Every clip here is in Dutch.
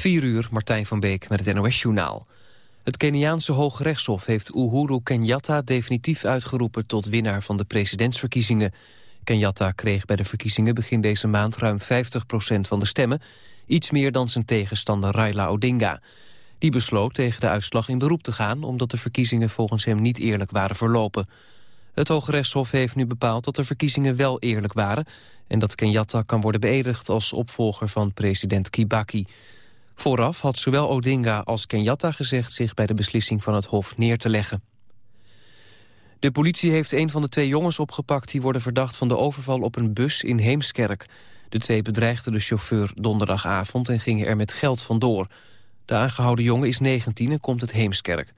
4 uur, Martijn van Beek met het NOS-journaal. Het Keniaanse Hooggerechtshof heeft Uhuru Kenyatta definitief uitgeroepen tot winnaar van de presidentsverkiezingen. Kenyatta kreeg bij de verkiezingen begin deze maand ruim 50% van de stemmen, iets meer dan zijn tegenstander Raila Odinga. Die besloot tegen de uitslag in beroep te gaan omdat de verkiezingen volgens hem niet eerlijk waren verlopen. Het Hooggerechtshof heeft nu bepaald dat de verkiezingen wel eerlijk waren en dat Kenyatta kan worden beëdigd als opvolger van president Kibaki. Vooraf had zowel Odinga als Kenyatta gezegd zich bij de beslissing van het Hof neer te leggen. De politie heeft een van de twee jongens opgepakt die worden verdacht van de overval op een bus in Heemskerk. De twee bedreigden de chauffeur donderdagavond en gingen er met geld vandoor. De aangehouden jongen is 19 en komt uit Heemskerk.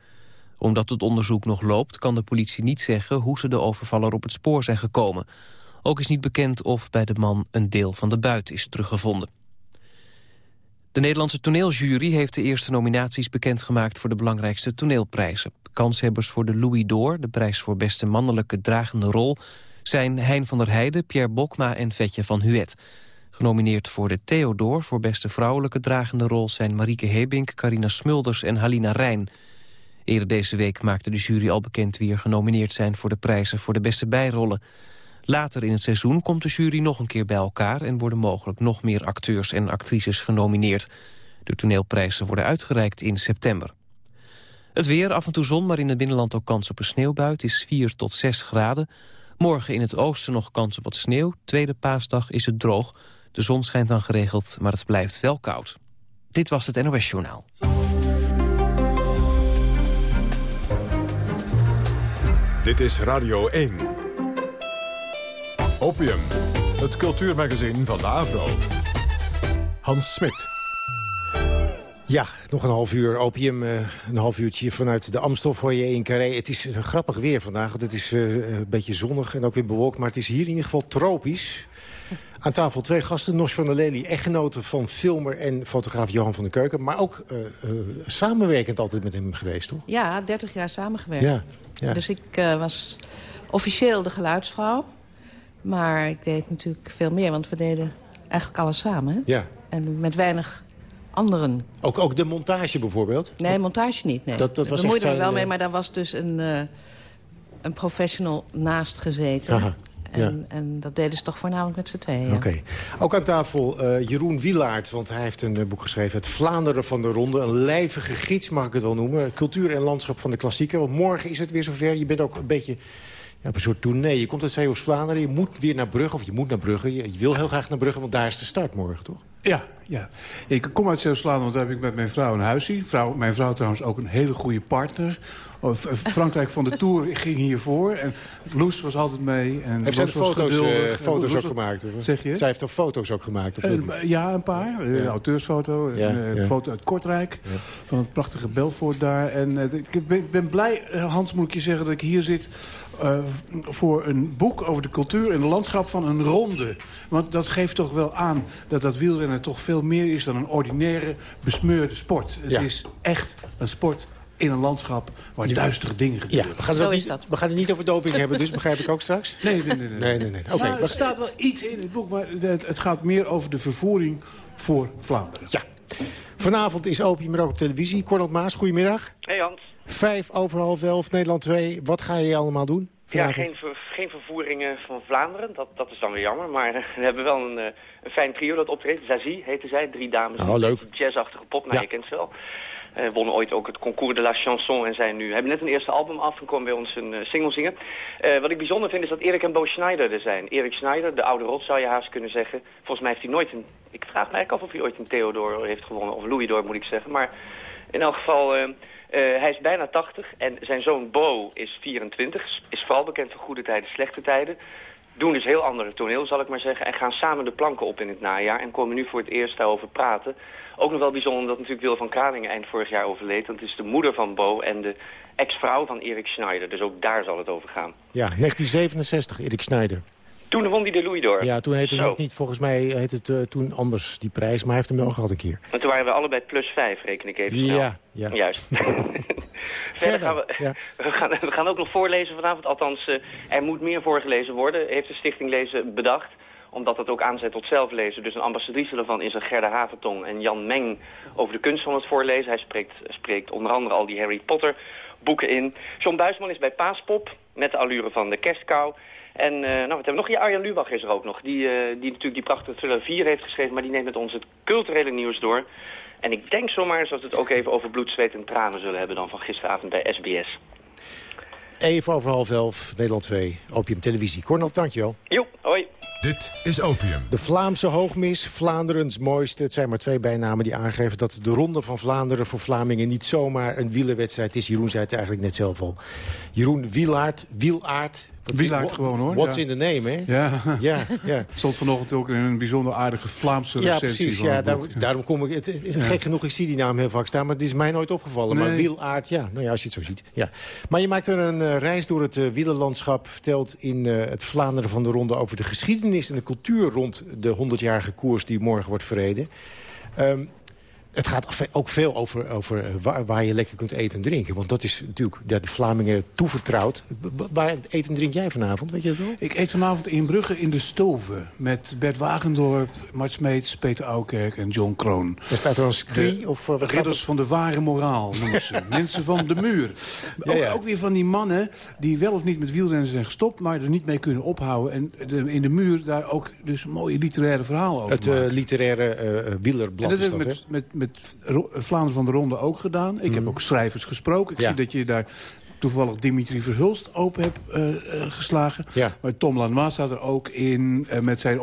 Omdat het onderzoek nog loopt kan de politie niet zeggen hoe ze de overvaller op het spoor zijn gekomen. Ook is niet bekend of bij de man een deel van de buit is teruggevonden. De Nederlandse toneeljury heeft de eerste nominaties bekendgemaakt voor de belangrijkste toneelprijzen. Kanshebbers voor de Louis d'Or, de prijs voor beste mannelijke dragende rol, zijn Hein van der Heijden, Pierre Bokma en Vetje van Huet. Genomineerd voor de Theodor voor beste vrouwelijke dragende rol zijn Marieke Hebink, Carina Smulders en Halina Rijn. Eerder deze week maakte de jury al bekend wie er genomineerd zijn voor de prijzen voor de beste bijrollen. Later in het seizoen komt de jury nog een keer bij elkaar... en worden mogelijk nog meer acteurs en actrices genomineerd. De toneelprijzen worden uitgereikt in september. Het weer, af en toe zon, maar in het binnenland ook kans op een sneeuwbuit... is 4 tot 6 graden. Morgen in het oosten nog kans op wat sneeuw. Tweede paasdag is het droog. De zon schijnt dan geregeld, maar het blijft wel koud. Dit was het NOS Journaal. Dit is Radio 1. Opium, het cultuurmagazin van de Avro. Hans Smit. Ja, nog een half uur opium, eh, een half uurtje vanuit de Amstel voor je in Carré. Het is een grappig weer vandaag, want het is uh, een beetje zonnig en ook weer bewolkt. Maar het is hier in ieder geval tropisch. Aan tafel twee gasten, Nos van der Lely, echtgenote van filmer en fotograaf Johan van der Keuken. Maar ook uh, samenwerkend altijd met hem geweest, toch? Ja, 30 jaar samengewerkt. Ja, ja. Dus ik was officieel de geluidsvrouw. Maar ik deed natuurlijk veel meer, want we deden eigenlijk alles samen. Ja. En met weinig anderen. Ook, ook de montage bijvoorbeeld? Nee, montage niet. Nee. Dat, dat was we moeiden er wel zijn, mee, maar daar was dus een, uh, een professional naast gezeten. Aha. En, Ja. en dat deden ze toch voornamelijk met z'n tweeën. Oké. Ook aan tafel eh, Jeroen Wielaert, want hij heeft een eh, boek geschreven... Het Vlaanderen van de Ronde, een lijvige gids mag ik het wel noemen. Cultuur en landschap van de klassieker. Want morgen is het weer zover. Je bent ook een beetje ja, op een soort tournee. Je komt uit Zeeuws-Vlaanderen, je moet weer naar Brugge... of je moet naar Brugge, je, je wil heel graag naar Brugge... want daar is de start morgen, toch? Ja, ja. Ik kom uit Zeeuws-Vlaanderen, want daar heb ik met mijn vrouw een huisje. Vrouw, mijn vrouw trouwens ook een hele goede partner. F- Frankrijk van de Tour ging hiervoor. En Loes was altijd mee. En Heeft zij foto's, eh, foto's ook gemaakt? Of? Zeg je? Zij heeft er foto's ook gemaakt, of? Eh, ja, een paar. Eh, Een auteursfoto. Ja, een eh, ja. foto uit Kortrijk. Van het prachtige Belfort daar. En eh, ik ben, ben blij, eh, Hans, moet ik je zeggen, dat ik hier zit... eh, voor een boek over de cultuur en het landschap van een ronde. Want dat geeft toch wel aan dat dat wielrennen toch veel meer is... dan een ordinaire, besmeurde sport. Het Ja. is echt een sport in een landschap waar duistere dingen Ja, gebeuren. we gaan, Zo het is niet, dat. we gaan het niet over doping hebben, dus begrijp ik ook straks? Nee, nee, nee. nee. Nee, nee, Nou, er staat wel iets in het boek, maar het, het gaat meer over de vervoering voor Vlaanderen. Ja. Vanavond is Opium er ook op televisie. Cornel Maas, goedemiddag. Hey Hans. Vijf over half elf, Nederland 2. Wat ga je allemaal doen Ja, geen, ver- geen vervoeringen van Vlaanderen. Dat, dat is dan weer jammer. Maar we hebben wel een, eh, een fijn trio dat optreedt. Zazie heette zij. Drie dames. Oh, leuk. Een jazzachtige pop. Nou, Ja. je kent ze wel. Eh wonnen ooit ook het Concours de la Chanson en zijn nu, hebben net een eerste album af en komen bij ons een eh, single zingen. Eh, wat ik bijzonder vind is dat Erik en Bo Schneider er zijn. Erik Schneider, de oude rot zou je haast kunnen zeggen. Volgens mij heeft hij nooit een, ik vraag me eigenlijk af of hij ooit een Theodor heeft gewonnen. Of Louis d'Or moet ik zeggen. Maar in elk geval, eh, hij is bijna 80 en zijn zoon Bo is 24. Is vooral bekend voor goede tijden, slechte tijden. Doen dus heel andere toneel, zal ik maar zeggen. En gaan samen de planken op in het najaar. En komen nu voor het eerst daarover praten. Ook nog wel bijzonder omdat natuurlijk Wil van Kraningen eind vorig jaar overleed. Want het is de moeder van Bo en de ex-vrouw van Erik Schneider. Dus ook daar zal het over gaan. Ja, 1967, Erik Schneider. Toen won hij de Louis d'Or. Ja, toen heette het nog niet, volgens mij heet het eh, toen anders, die prijs. Maar hij heeft hem wel gehad een keer. En toen waren we allebei plus 5, reken ik even snel. Ja, ja. Juist. Verder, gaan we, ja. we, gaan, we gaan ook nog voorlezen vanavond. Althans, eh, er moet meer voorgelezen worden, heeft de Stichting Lezen bedacht. omdat dat ook aanzet tot zelflezen. Dus een ambassadrice daarvan is een Gerda Haventong en Jan Meng over de kunst van het voorlezen. Hij spreekt, spreekt onder andere al die Harry Potter boeken in. John Buisman is bij Paaspop met de allure van de kerstkou. En uh, nou, wat hebben we nog? Ja, Arjan Lubach is er ook nog. Die, uh, die natuurlijk die prachtige thriller 4 heeft geschreven... maar die neemt met ons het culturele nieuws door. En ik denk zomaar dat we het ook even over bloed, zweet en tranen zullen hebben... dan van gisteravond bij SBS. Even over half elf, Nederland 2, Opium Televisie. Cornel, dankjewel. Jo, hoi. Dit is Opium. De Vlaamse hoogmis, Vlaanderens mooiste. Het zijn maar twee bijnamen die aangeven dat de Ronde van Vlaanderen... voor Vlamingen niet zomaar een wielerwedstrijd is. Jeroen zei het eigenlijk net zelf al. Jeroen Wielaert, Wielaard, Wielaard gewoon hoor. What's in the name, hè? Ja. ja, ja. Stond vanochtend ook in een bijzonder aardige Vlaamse ja, recensie. Precies, ja, daarom, daarom kom ik... Het, het, het, Gek genoeg, ik zie die naam heel vaak staan, maar het is mij nooit opgevallen. Nee. Maar Wielaard, ja, nou ja, als je het zo ziet. Ja. Maar je maakt er een uh, reis door het uh, wielerlandschap... vertelt in uh, het Vlaanderen van de Ronde over de geschiedenis en de cultuur... rond de 100-jarige koers die morgen wordt verreden. Um, het gaat ook veel over, over waar, waar, je lekker kunt eten en drinken. Want dat is natuurlijk ja, de Vlamingen toevertrouwd. Waar eet en drink jij vanavond? Weet je dat wel? Ik eet vanavond in Brugge in de Stoven. Met Bert Wagendorp, Mart Smeets, Peter Ouwkerk en John Kroon. Er staat er een scree? Of, uh, ridders van de ware moraal noemen ze. Mensen van de muur. Ja, ja. Ook, ook, weer van die mannen die wel of niet met wielrennen zijn gestopt... maar er niet mee kunnen ophouden. En de, in de muur daar ook dus mooie literaire verhalen over Het uh, literaire uh, wielerblad en dat is dat, met, met, met Vlaanderen van de Ronde ook gedaan. Ik mm. heb ook schrijvers gesproken. Ik ja. zie dat je daar toevallig Dimitri Verhulst open hebt uh, uh, geslagen. Ja. Maar Tom Lanois staat er ook in uh, met zijn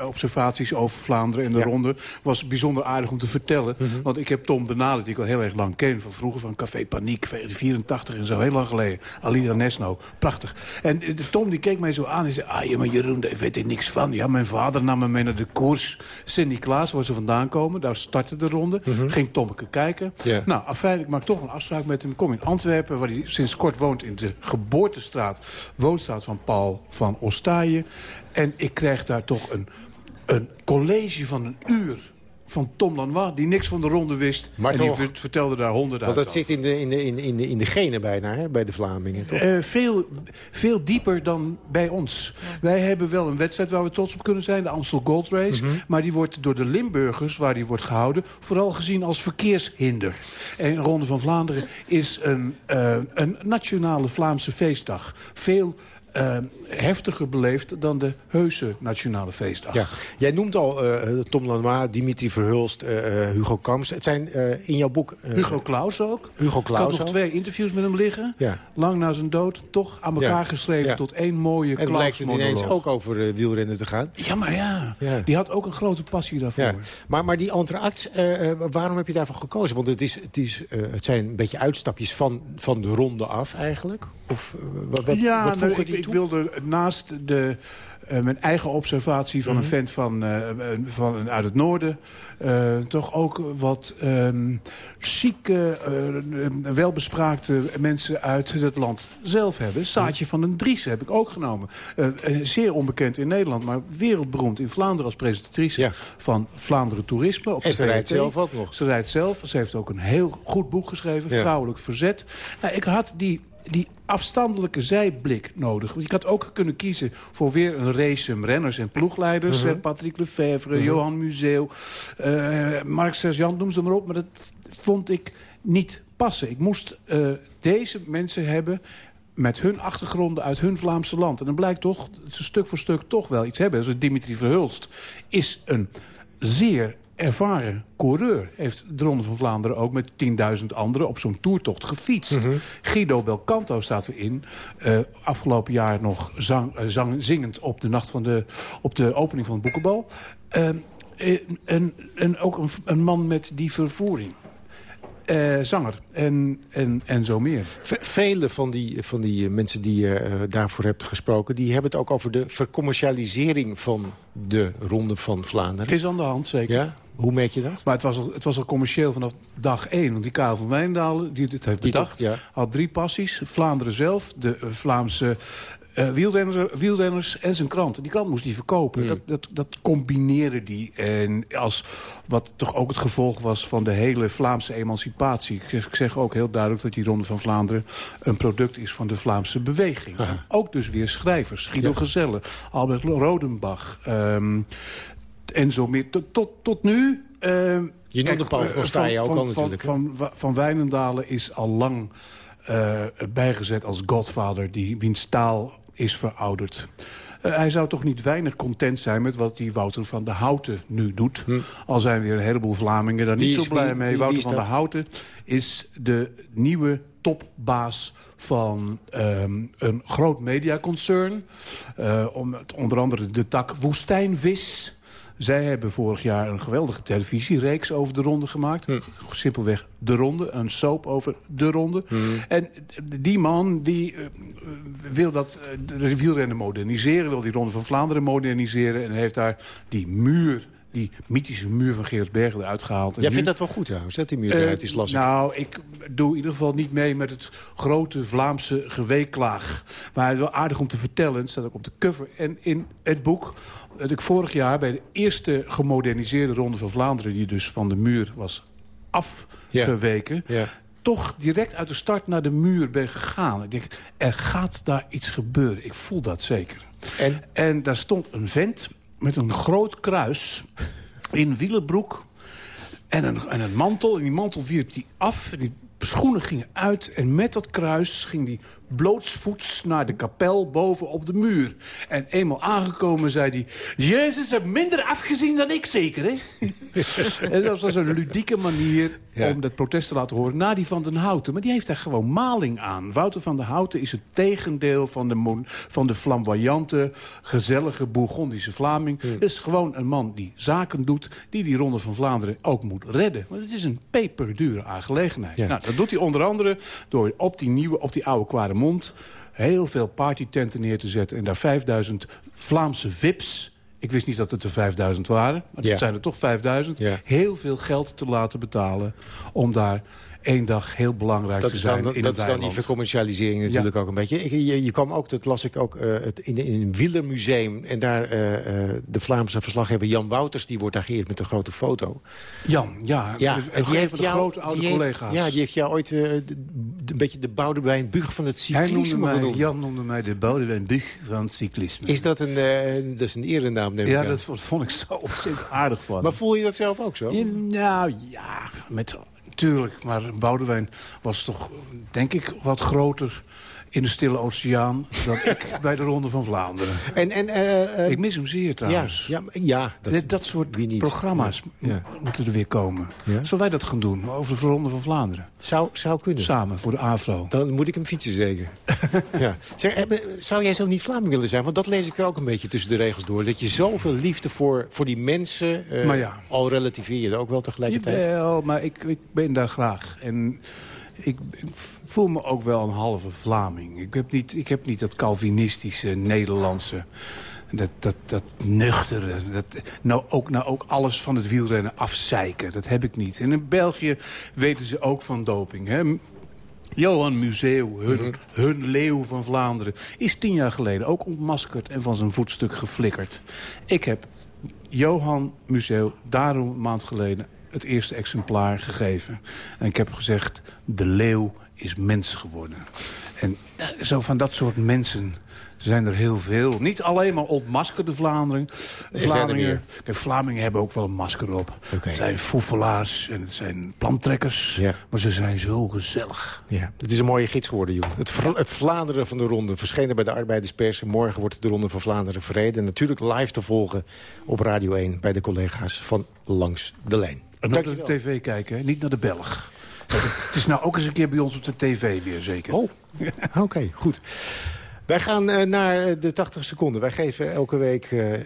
observaties over Vlaanderen en de ja. ronde. Was bijzonder aardig om te vertellen. Mm -hmm. Want ik heb Tom benaderd, die ik al heel erg lang ken. Van vroeger van Café Paniek, 84 en zo, heel lang geleden. Alida Nesno, prachtig. En Tom die keek mij zo aan en zei... Ah, ja, maar Jeroen, daar weet ik niks van. Ja, mijn vader nam me mee naar de koers. Sint-Niklaas, waar ze vandaan komen. Daar startte de ronde. Mhm. Mm -hmm. Ging Tommeke kijken. Nou, afijn, ik maak toch een afspraak met hem. Kom in Antwerpen, waar hij sinds kort woont in de geboortestraat. Woonstraat van Paul van Ostaaien. En ik krijg daar toch een, een college van een uur van Tom Lanois, die niks van de ronde wist. Maar en toch, die vertelde daar honderd uit. Want dat zit in de, in de, in in de, in de genen bijna, hè, bij de Vlamingen, toch? Uh, veel, veel dieper dan bij ons. Ja. Wij hebben wel een wedstrijd waar we trots op kunnen zijn. De Amstel Gold Race. Mhm. Mm -hmm. Maar die wordt door de Limburgers, waar die wordt gehouden... vooral gezien als verkeershinder. En Ronde van Vlaanderen is een, uh, een nationale Vlaamse feestdag. Veel uh, heftiger beleefd dan de heuse nationale feestdag. Ja. Jij noemt al uh, Tom Lanois, Dimitri Verhulst, uh, Hugo Kamps. Het zijn in jouw boek... Hugo Claus ook. Hugo Claus Ik had nog ook. twee interviews met hem liggen. Ja. Lang na zijn dood. Toch aan elkaar Ja. geschreven tot één mooie En blijkt het ineens Claus-monoloog. ook over wielrennen te gaan. Ja, maar ja. Die had ook een grote passie daarvoor. Maar, maar die entracts, uh, waarom heb je daarvoor gekozen? Want het, is, het, is, het zijn een beetje uitstapjes van, van de ronde af eigenlijk. Of wat, wat, ja, wat nou, die ik wilde naast de, uh, mijn eigen observatie van Mhm. een vent van, uh, van, uit het noorden... Uh, toch ook wat um, chique, uh, welbespraakte mensen uit het land zelf hebben. Saatje van den Dries heb ik ook genomen. Zeer onbekend in Nederland, maar wereldberoemd in Vlaanderen... als presentatrice Ja. van Vlaanderen Toerisme. Op En ze rijdt zelf ook nog. Ze rijdt zelf. Ze heeft ook een heel goed boek geschreven, Ja. Vrouwelijk Verzet. Nou, ik had die die afstandelijke zijblik nodig. Want ik had ook kunnen kiezen voor weer een race renners en ploegleiders. Mhm. uh, Patrick Lefevre, Johan Museo, uh, Mark Sergeant, noem ze maar op. Maar dat vond ik niet passen. Ik moest uh, deze mensen hebben met hun achtergronden uit hun Vlaamse land. En dan blijkt toch, dat ze stuk voor stuk toch wel iets hebben. Zoals Dimitri Verhulst is een zeer ervaren coureur. Heeft de Ronde van Vlaanderen ook met 10.000 anderen op zo'n toertocht gefietst. Mhm. Guido Belcanto staat erin. Uh, afgelopen jaar nog zang, uh, zang, zingend op de, nacht van de, op de opening van het boekenbal. Uh, en, en ook een, een man met die vervoering. Uh, zanger en, en, en zo meer. Vele van die, van die mensen die je uh, daarvoor hebt gesproken... die hebben het ook over de vercommercialisering van de Ronde van Vlaanderen. Het is aan de hand, zeker. Ja? Hoe meet je dat? Maar het was al, het was al commercieel vanaf dag één. Want die Karel van Wijndalen, die dit heeft Die bedacht... ja. had drie passies. Vlaanderen zelf, de uh, Vlaamse uh, wielrenners, wielrenners en zijn krant. Die krant moest hij verkopen. Dat, dat, dat combineerde die. En als wat toch ook het gevolg was van de hele Vlaamse emancipatie. Ik zeg, ik zeg ook heel duidelijk dat die Ronde van Vlaanderen... een product is van de Vlaamse beweging. Ook dus weer schrijvers. Guido ja. Gezelle, Albert Rodenbach... Um, en zo meer. Tot, tot, tot nu... Uh, je noemde Paul van Ostaaien ook al natuurlijk. Van, van, van Wijnendalen is al lang uh, bijgezet als godvader... Die, wiens taal is verouderd. Uh, hij zou toch niet weinig content zijn met wat die Wouter van de Houten nu doet. Hm. Al zijn weer een heleboel Vlamingen daar niet zo blij wie, mee. Wie, Wouter van de Houten is de nieuwe topbaas van um, een groot mediaconcern. Uh, om, onder andere de tak Woestijnvis... Zij hebben vorig jaar een geweldige televisiereeks over de ronde gemaakt. Hm. Simpelweg de ronde, een soap over de ronde. Hm. En die man die uh, wil dat uh, de wielrennen moderniseren... wil die ronde van Vlaanderen moderniseren... en heeft daar die muur die mythische muur van Geersbergen eruit gehaald. Jij vindt dat wel goed trouwens, zet die muur uh, eruit, is lastig. Nou, ik doe in ieder geval niet mee met het grote Vlaamse geweeklaag. Maar het is wel aardig om te vertellen, het staat ook op de cover en in het boek... dat ik vorig jaar bij de eerste gemoderniseerde Ronde van Vlaanderen... die dus van de muur was afgeweken... Ja. toch direct uit de start naar de muur ben gegaan. Ik denk, er gaat daar iets gebeuren. Ik voel dat zeker. En, en daar stond een vent met een groot kruis in wielenbroek en een, en een mantel. En die mantel wierp hij af en die schoenen gingen uit. En met dat kruis ging hij blootsvoets naar de kapel boven op de muur. En eenmaal aangekomen zei hij... Jezus heeft minder afgezien dan ik zeker, hè? en dat was een ludieke manier om dat protest te laten horen... na die van den Houten. Maar die heeft daar gewoon maling aan. Wouter van den Houten is het tegendeel van de, van de flamboyante... gezellige Bourgondische Vlaming. Het is gewoon een man die zaken doet... die die Ronde van Vlaanderen ook moet redden. Want het is een peperdure aangelegenheid. Nou, dat doet hij onder andere door op die nieuwe, op die oude kwade mond... heel veel partytenten neer te zetten... en daar 5000 Vlaamse vips... Ik wist niet dat het er 5000 waren, maar het zijn er toch 5000. Heel veel geld te laten betalen om daar één dag heel belangrijk dat te zijn dan, in Dat is dan die vercommercialisering natuurlijk ook een beetje. Je, je, kwam ook, dat las ik ook, uh, het, in, in een wielermuseum. En daar uh, uh, de Vlaamse verslaggever Jan Wouters... die wordt daar geëerd met een grote foto. Jan, ja. ja en die heeft jou, grote oude die collega's. Heeft, ja, die heeft jou ooit een beetje de Boudewijn Bug van het cyclisme Hij noemde mij, Jan noemde mij de Boudewijn Bug van het cyclisme. Is dat een, dat is een erenaam, neem Ja, ik dat vond ik zo ontzettend aardig van. Maar voel je dat zelf ook zo? Ja, nou, ja, met Tuurlijk, maar Boudewijn was toch, denk ik, wat groter in de Stille Oceaan dan ik bij de Ronde van Vlaanderen. En, en, uh, uh, ik mis hem zeer trouwens. Ja, ja, ja dat, dat soort programma's ja. moeten er weer komen. Ja? Zullen wij dat gaan doen over de Ronde van Vlaanderen? Zou, zou kunnen. Samen, voor de AVRO. Dan moet ik hem fietsen zeker. ja. zeg, zou jij zo niet Vlaming willen zijn? Want dat lees ik er ook een beetje tussen de regels door. Dat je zoveel liefde voor, voor die mensen... Uh, maar ja. al relativeer je ook wel tegelijkertijd. Jawel, maar ik, ik ben daar graag. En ik, ik, voel me ook wel een halve Vlaming. Ik heb niet, ik heb niet dat Calvinistische Nederlandse... Dat, dat, dat nuchtere, dat, nou, ook, nou ook alles van het wielrennen afzeiken. Dat heb ik niet. En in België weten ze ook van doping. Hè? Johan Museu, hun, mhm. hun leeuw van Vlaanderen... is tien jaar geleden ook ontmaskerd en van zijn voetstuk geflikkerd. Ik heb Johan Museu daarom een maand geleden het eerste exemplaar gegeven. En ik heb gezegd, de leeuw is mens geworden. En eh, zo van dat soort mensen zijn er heel veel. Niet alleen maar ontmaskerde Vlaanderen. Vlamingen, kijk, Vlamingen hebben ook wel een masker op. Het zijn foefelaars en het zijn plantrekkers. Ja. Maar ze zijn zo gezellig. Ja, het is een mooie gids geworden, joh. Het, het Vlaanderen van de Ronde verschenen bij de Arbeiderspers. Morgen wordt de Ronde van Vlaanderen verreden. En natuurlijk live te volgen op Radio 1 bij de collega's van Langs de Lijn. En ook naar de tv kijken, hè? niet naar de Belg. Het is nou ook eens een keer bij ons op de tv weer, zeker. Oh, oké, goed. Wij gaan uh, naar de 80 seconden. Wij geven elke week... Uh, uh,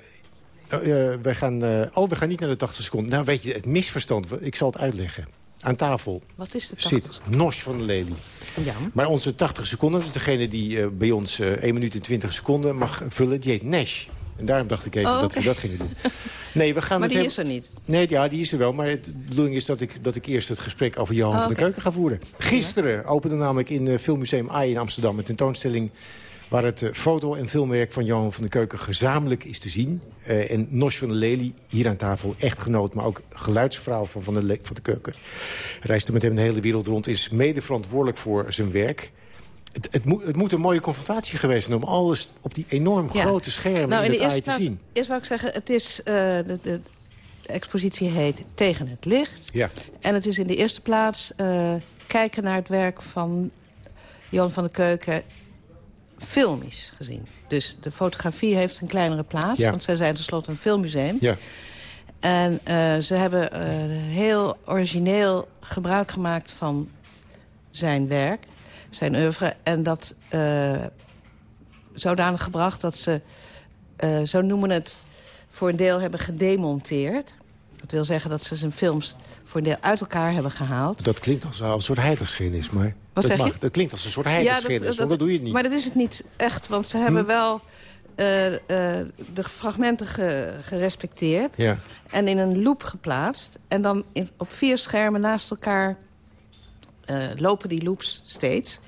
wij gaan, oh, we gaan niet naar de 80 seconden. Nou, weet je, het misverstand, ik zal het uitleggen. Aan tafel Wat is de 80? zit Nos van de Lely. Ja. Maar onze 80 seconden, dat is degene die bij ons 1 minuut en 20 seconden mag vullen. Die heet Nash. En daarom dacht ik even oh, dat we dat gingen doen. Nee, we gaan maar die is er niet? Nee, ja, die is er wel. Maar de bedoeling is dat ik, dat ik eerst het gesprek over Johan oh, van der Keuken ga voeren. Gisteren opende namelijk in het Filmmuseum AI in Amsterdam... een tentoonstelling Waar het foto- en filmwerk van Johan van der Keuken gezamenlijk is te zien. en Nos van der Lely, hier aan tafel echtgenoot... maar ook geluidsvrouw van Van der, van de Keuken. Reisde met hem de hele wereld rond, is mede verantwoordelijk voor zijn werk... Het, het, moet, het, moet, een mooie confrontatie geweest zijn... om alles op die enorm grote schermen nou, in, in het te zien. Eerst wou ik zeggen, het is, uh, de, de, expositie heet Tegen het Licht. Ja. En het is in de eerste plaats uh, kijken naar het werk van Johan van der Keuken filmisch gezien. Dus de fotografie heeft een kleinere plaats. Ja. Want zij zijn tenslotte een filmmuseum. Ja. En uh, ze hebben heel origineel gebruik gemaakt van zijn werk zijn oeuvre. En dat uh, zodanig gebracht dat ze, uh, zo noemen het, voor een deel hebben gedemonteerd. Dat wil zeggen dat ze zijn films voor een deel uit elkaar hebben gehaald. Dat klinkt als een soort heiligschennis, maar... Wat dat, zeg je? dat klinkt als een soort heiligschennis, ja, dat, dat, doe je niet. Maar dat is het niet echt, want ze hebben hm? wel... Uh, de fragmenten ge, gerespecteerd. Ja. En in een loop geplaatst. En dan in, op vier schermen naast elkaar uh, lopen die loops steeds.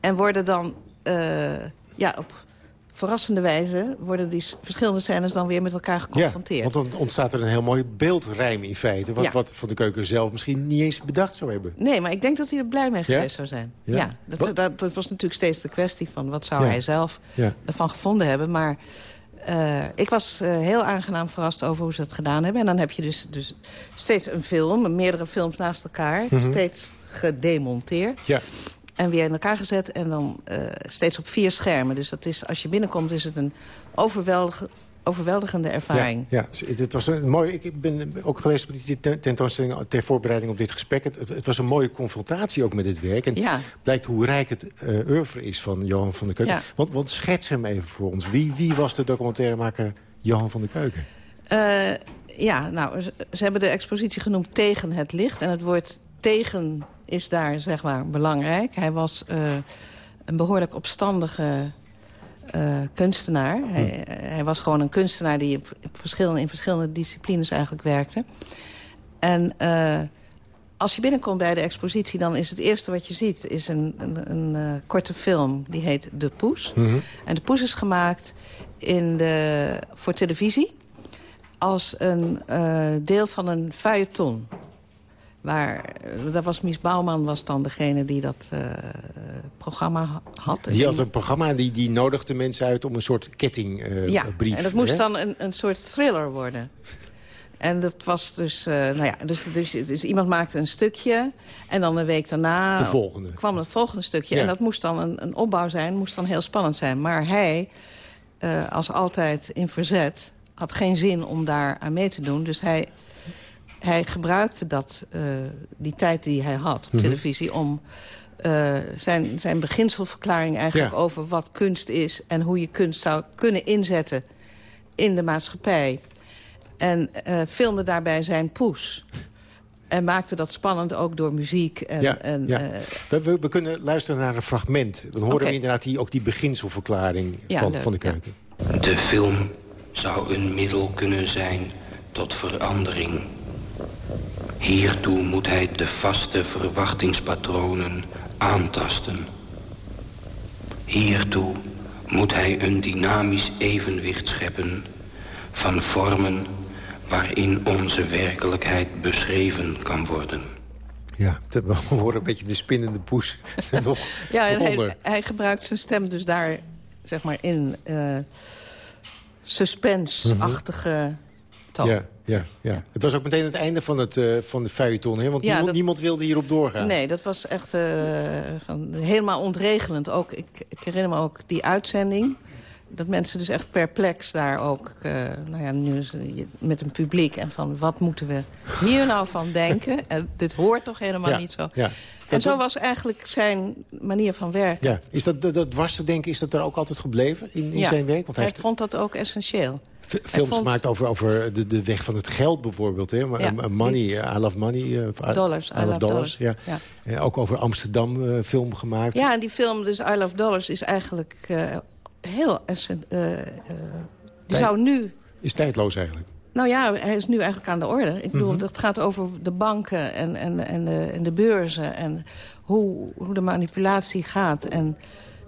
En worden dan uh, ja, op verrassende wijze... worden die verschillende scènes dan weer met elkaar geconfronteerd. Ja, want dan ontstaat er een heel mooi beeldrijm in feite. Wat, ja. wat Van de Keuken zelf misschien niet eens bedacht zou hebben. Nee, maar ik denk dat hij er blij mee geweest ja? zou zijn. Ja, dat, dat, dat, was natuurlijk steeds de kwestie van... wat zou hij zelf ervan gevonden hebben. Maar uh, ik was uh, heel aangenaam verrast over hoe ze het gedaan hebben. En dan heb je dus, dus steeds een film, meerdere films naast elkaar. Mm -hmm. Steeds gedemonteerd. Ja. En weer in elkaar gezet en dan uh, steeds op vier schermen. Dus dat is, als je binnenkomt is het een overweldig, overweldigende ervaring. Ja, ja, het was een mooi. Ik ben ook geweest op die tentoonstelling ter voorbereiding op dit gesprek. Het, het, was een mooie confrontatie ook met dit werk. En ja. blijkt hoe rijk het uh, oeuvre is van Johan van der Keuken. Ja. Want, want schets hem even voor ons. Wie, wie was de documentairemaker Johan van der Keuken? Uh, ja, nou, ze, ze hebben de expositie genoemd Tegen het Licht. En het woord tegen is daar zeg maar belangrijk. Hij was uh, een behoorlijk opstandige uh, kunstenaar. Hm. Hij, hij, was gewoon een kunstenaar die in, verschillende, in verschillende disciplines eigenlijk werkte. En uh, als je binnenkomt bij de expositie... dan is het eerste wat je ziet is een, een, een korte film. Die heet De Poes. -hmm. En De Poes is gemaakt in de, voor televisie... als een deel van een feuilleton... Waar, dat was Mies Bouwman was dan degene die dat uh, programma had. Die had een programma en die, die nodigde mensen uit om een soort kettingbrief. Uh, ja, brief, en dat moest hè? dan een, een soort thriller worden. En dat was dus, uh, nou ja, dus, dus, dus, iemand maakte een stukje... en dan een week daarna kwam het volgende stukje. Ja. En dat moest dan een, een opbouw zijn, moest dan heel spannend zijn. Maar hij, als altijd in verzet, had geen zin om daar aan mee te doen. Dus hij hij gebruikte dat, uh, die tijd die hij had op Mhm. televisie... om uh, zijn, zijn beginselverklaring eigenlijk Ja. over wat kunst is... en hoe je kunst zou kunnen inzetten in de maatschappij. En uh, filmde daarbij zijn poes. En maakte dat spannend ook door muziek. En, Ja, en, ja. eh, We, we, we kunnen luisteren naar een fragment. Dan horen we inderdaad die, ook die beginselverklaring Ja, van, leuk, van de ja. keuken. De film zou een middel kunnen zijn tot verandering. Hiertoe moet hij de vaste verwachtingspatronen aantasten. Hiertoe moet hij een dynamisch evenwicht scheppen van vormen waarin onze werkelijkheid beschreven kan worden. Ja, we horen een beetje de spinnende poes. nog ja, en hij, hij gebruikt zijn stem dus daar, zeg maar, in uh, suspense-achtige toon. Ja, ja, ja. Het was ook meteen het einde van, het, eh, van de feuilleton, hè? Want Ja, niemand, dat- niemand wilde hierop doorgaan. Nee, dat was echt uh, van, helemaal ontregelend. Ook, ik, ik herinner me ook die uitzending. Dat mensen dus echt perplex daar ook... Uh, nou ja, nu is, met een publiek. En van, wat moeten we hier nou van denken? En dit hoort toch helemaal Ja, niet zo? Ja. En zo was eigenlijk zijn manier van werken. Ja, is dat, dat, dat dwarsdenken, is dat er ook altijd gebleven in, in Ja, zijn werk? Want hij hij heeft vond dat ook essentieel. Films vond- gemaakt over, over de, de weg van het geld bijvoorbeeld. Hè? Ja, eh, money, eh, I love money. eh, I- Dollars, I love dollars. Ja. Ja. Eh, ook over Amsterdam eh, film gemaakt. Ja, en die film, dus I Love Dollars, is eigenlijk uh, heel... uh, uh, die zou nu... Is tijdloos eigenlijk. Nou ja, hij is nu eigenlijk aan de orde. Ik bedoel, Mhm. het gaat over de banken en, en, en, de, en de beurzen... en hoe, hoe de manipulatie gaat. En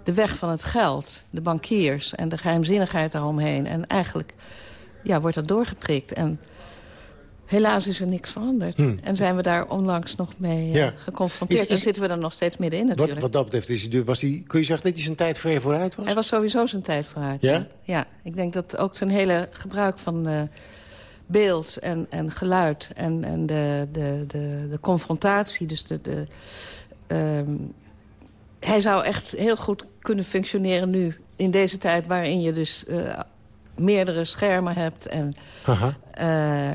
de weg van het geld, de bankiers en de geheimzinnigheid daaromheen. En eigenlijk ja, wordt dat doorgeprikt. En helaas is er niks veranderd. Hmm. En zijn we daar onlangs nog mee Ja. geconfronteerd. Is- is- en zitten we er nog steeds middenin Wat, natuurlijk. wat dat betreft, is hij, was hij, kun je zeggen dat hij zijn tijd ver vooruit was? Hij was sowieso zijn tijd vooruit. Ja? Ja, ik denk dat ook zijn hele gebruik van eh, beeld en, en geluid... en, en de, de, de, de confrontatie, dus de... de ehm, hij zou echt heel goed kunnen functioneren nu... in deze tijd waarin je dus eh, meerdere schermen hebt... en eh,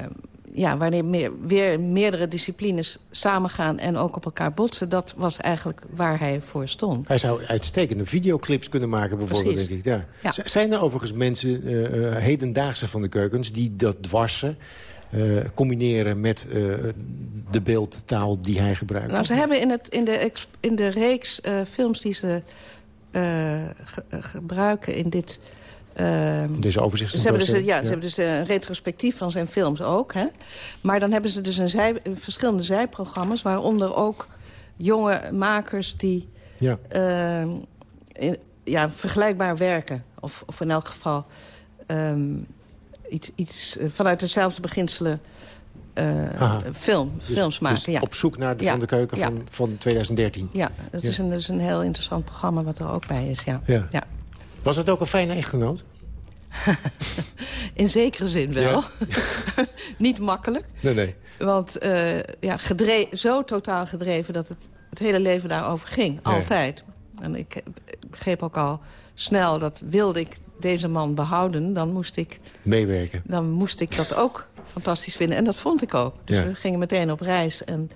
ja, wanneer meer, weer meerdere disciplines samengaan... en ook op elkaar botsen, dat was eigenlijk waar hij voor stond. Hij zou uitstekende videoclips kunnen maken, bijvoorbeeld, Precies. denk ik. Ja. Zijn er overigens mensen, eh, hedendaagse van de keukens... die dat dwarsen, combineren met eh, de beeldtaal die hij gebruikt? Nou, ze hebben in, het, in, de, in de reeks eh, films die ze eh, ge- eh, gebruiken in dit... ehm, Deze overzicht. ze hebben dus, ja, ze hebben dus een retrospectief van zijn films ook. Hè? Maar dan hebben ze dus een zij, verschillende zijprogramma's... waaronder ook jonge makers die Ja. ehm, in, ja, vergelijkbaar werken. Of, of in elk geval ehm, iets, iets eh, vanuit dezelfde beginselen eh, film, Dus- films maken. dus ja. op zoek naar de Ja, Van de Keuken ja. van, van 2013. Ja, Ja. is, een, dus een heel interessant programma wat er ook bij is, ja. Ja. Was het ook een fijne echtgenoot? In zekere zin wel. Niet makkelijk. Nee, nee. Want eh, ja, zo totaal gedreven dat het het hele leven daarover ging. Altijd. En ik begreep ook al snel dat wilde ik deze man behouden... dan moest ik, Meewerken. dan moest ik dat ook fantastisch vinden. En dat vond ik ook. Dus Ja. we gingen meteen op reis. En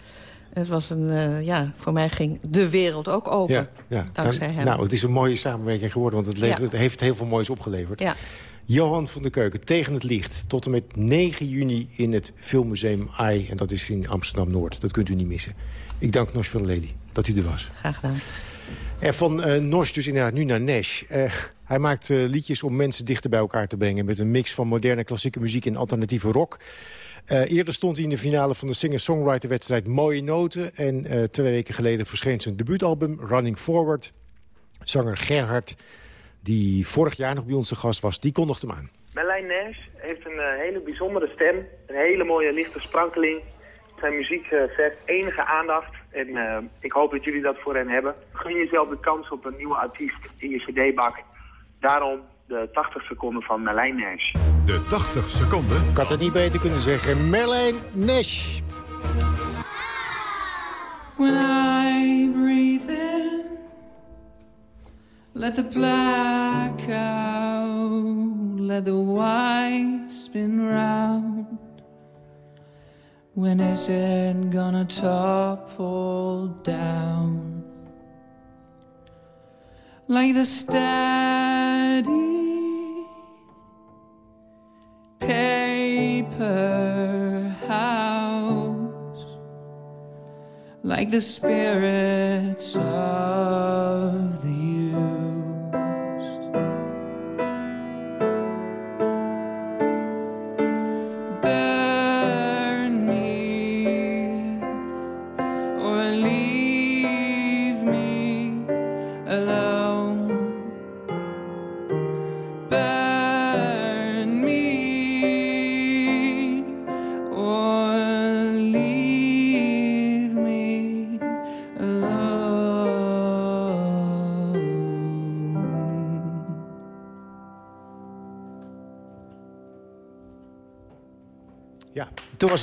het was een, eh, ja, voor mij ging de wereld ook open. Ja, ja. Dankzij nou, hem. Nou, het is een mooie samenwerking geworden, want het, levert, Ja. het heeft heel veel moois opgeleverd. Ja. Johan van de Keuken, Tegen het Licht. Tot en met 9 juni in het Filmmuseum AI. En dat is in Amsterdam-Noord. Dat kunt u niet missen. Ik dank Nos van Lely dat u er was. Graag gedaan. En van Nos dus inderdaad nu naar Nash. Eh, hij maakt eh, liedjes om mensen dichter bij elkaar te brengen... met een mix van moderne klassieke muziek en alternatieve rock. Eh, eerder stond hij in de finale van de singer-songwriter-wedstrijd Mooie Noten. En eh, twee weken geleden verscheen zijn debuutalbum Running Forward. Zanger Gerhard, die vorig jaar nog bij ons te gast was, die kondigde hem aan. Merlijn Nash heeft een hele bijzondere stem. Een hele mooie lichte sprankeling. Zijn muziek vergt enige aandacht. En ik hoop dat jullie dat voor hen hebben. Gun jezelf de kans op een nieuwe artiest in je cd-bak. Daarom de 80 seconden van Merlijn Nash. De 80 seconden Ik had het niet beter kunnen zeggen. Merlijn Nash. When I breathe in, let the black out, let the white spin round. When is it gonna topple down? Like the steady paper house. Like the spirits of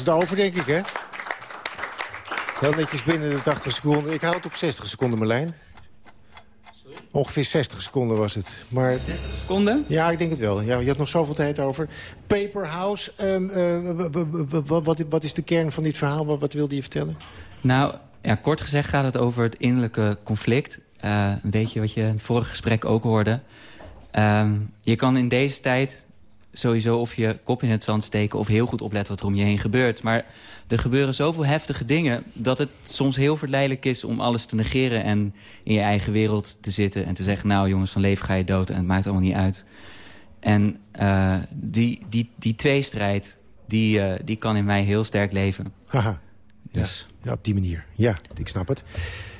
het over, denk ik, hè? Heel netjes binnen de 80 seconden. Ik hou het op 60 seconden, Merlijn. Ongeveer 60 seconden was het. Maar Seconde? ja, ik denk het wel. Ja, je had nog zoveel tijd over. Paperhouse, w- wat, wat is de kern van dit verhaal? Wat, wat wilde je vertellen? Nou, ja, kort gezegd gaat het over het innerlijke conflict. Eh, een beetje wat je in het vorige gesprek ook hoorde. Ehm, je kan in deze tijd sowieso of je kop in het zand steken... of heel goed opletten wat er om je heen gebeurt. Maar er gebeuren zoveel heftige dingen... dat het soms heel verleidelijk is om alles te negeren... en in je eigen wereld te zitten en te zeggen... nou jongens, van leven ga je dood en het maakt allemaal niet uit. En eh, die, die, die tweestrijd, die, eh, die kan in mij heel sterk leven. Haha. Dus ja, op die manier. Ja, ik snap het.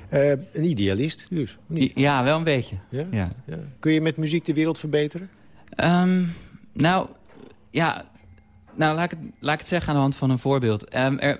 Eh, een idealist dus? Niet? Ja, wel een beetje. Ja? Ja. Ja. Kun je met muziek de wereld verbeteren? Ehm, nou, ja... Nou, laat ik, het, laat ik het zeggen aan de hand van een voorbeeld. Ehm, er,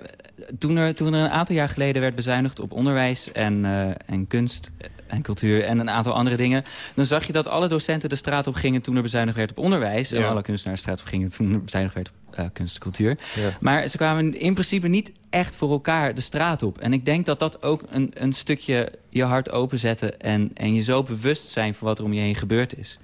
toen, er, toen er een aantal jaar geleden werd bezuinigd op onderwijs en, eh, en kunst en cultuur en een aantal andere dingen... dan zag je dat alle docenten de straat op gingen toen er bezuinigd werd op onderwijs... en alle kunstenaars de straat op gingen toen er bezuinigd werd op eh, kunst en cultuur. Ja. Maar ze kwamen in principe niet echt voor elkaar de straat op. En ik denk dat dat ook een, een stukje je hart openzetten... En, en je zo bewust zijn van wat er om je heen gebeurd is.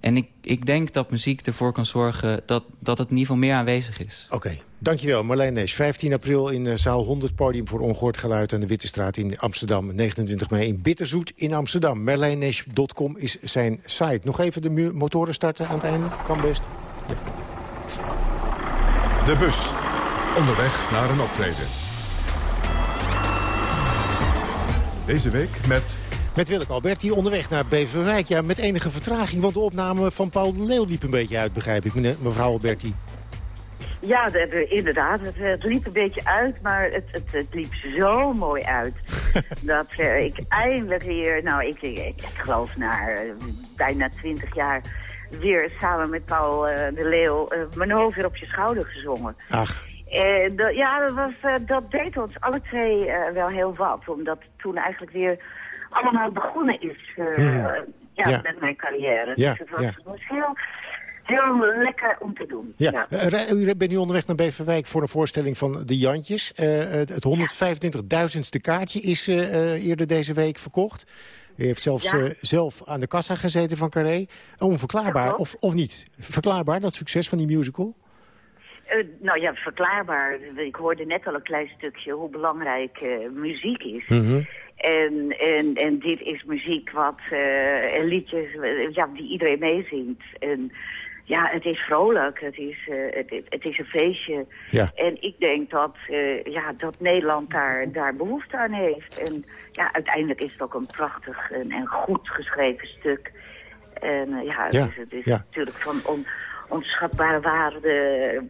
En ik, ik denk dat muziek ervoor kan zorgen dat, dat het in ieder geval meer aanwezig is. Oké, dankjewel Marlijn Nees. 15 april in eh, zaal 100, podium voor ongehoord geluid... aan de Wittestraat in Amsterdam. 29 mei in Bitterzoet in Amsterdam. Marlijnnees.com is zijn site. Nog even de motoren starten aan het einde? Kan best. De bus. Onderweg naar een optreden. Deze week met... Met Willeke Alberti onderweg naar Beverwijk. Ja, met enige vertraging, want de opname van Paul de Leeuw liep een beetje uit, begrijp ik, mevrouw Alberti. Ja, de- de- inderdaad. Het, het liep een beetje uit, maar het, het, het liep zo mooi uit. dat eh, ik eindelijk weer, nou, ik, ik, ik geloof na eh, bijna twintig jaar... weer samen met Paul eh, de Leeuw eh, mijn hoofd weer op je schouder gezongen. Ach, ja, dat, was, eh, dat deed ons alle twee eh, wel heel wat. Omdat toen eigenlijk weer allemaal begonnen is ja, Ja. met mijn carrière. Dus het was, ja. het was heel, heel lekker om te doen. ja. Eh, U bent nu onderweg naar Beverwijk voor een voorstelling van de Jantjes. Eh, het het 125.000ste kaartje is eerder deze week verkocht. U heeft zelfs zelf aan de kassa gezeten van Carré. Onverklaarbaar, of, of niet? Verklaarbaar, dat succes van die musical? Eh, nou ja, verklaarbaar. Ik hoorde net al een klein stukje hoe belangrijk eh, muziek is. Mhm. En, en, en dit is muziek wat, eh, liedjes ja, die iedereen meezingt. En ja, het is vrolijk, het is, het, is een feestje. Ja. En ik denk dat, ja, dat Nederland daar, daar behoefte aan heeft. En ja, uiteindelijk is het ook een prachtig en, en goed geschreven stuk. En ja, het Ja, is, het is ja. natuurlijk van on, onschatbare waarde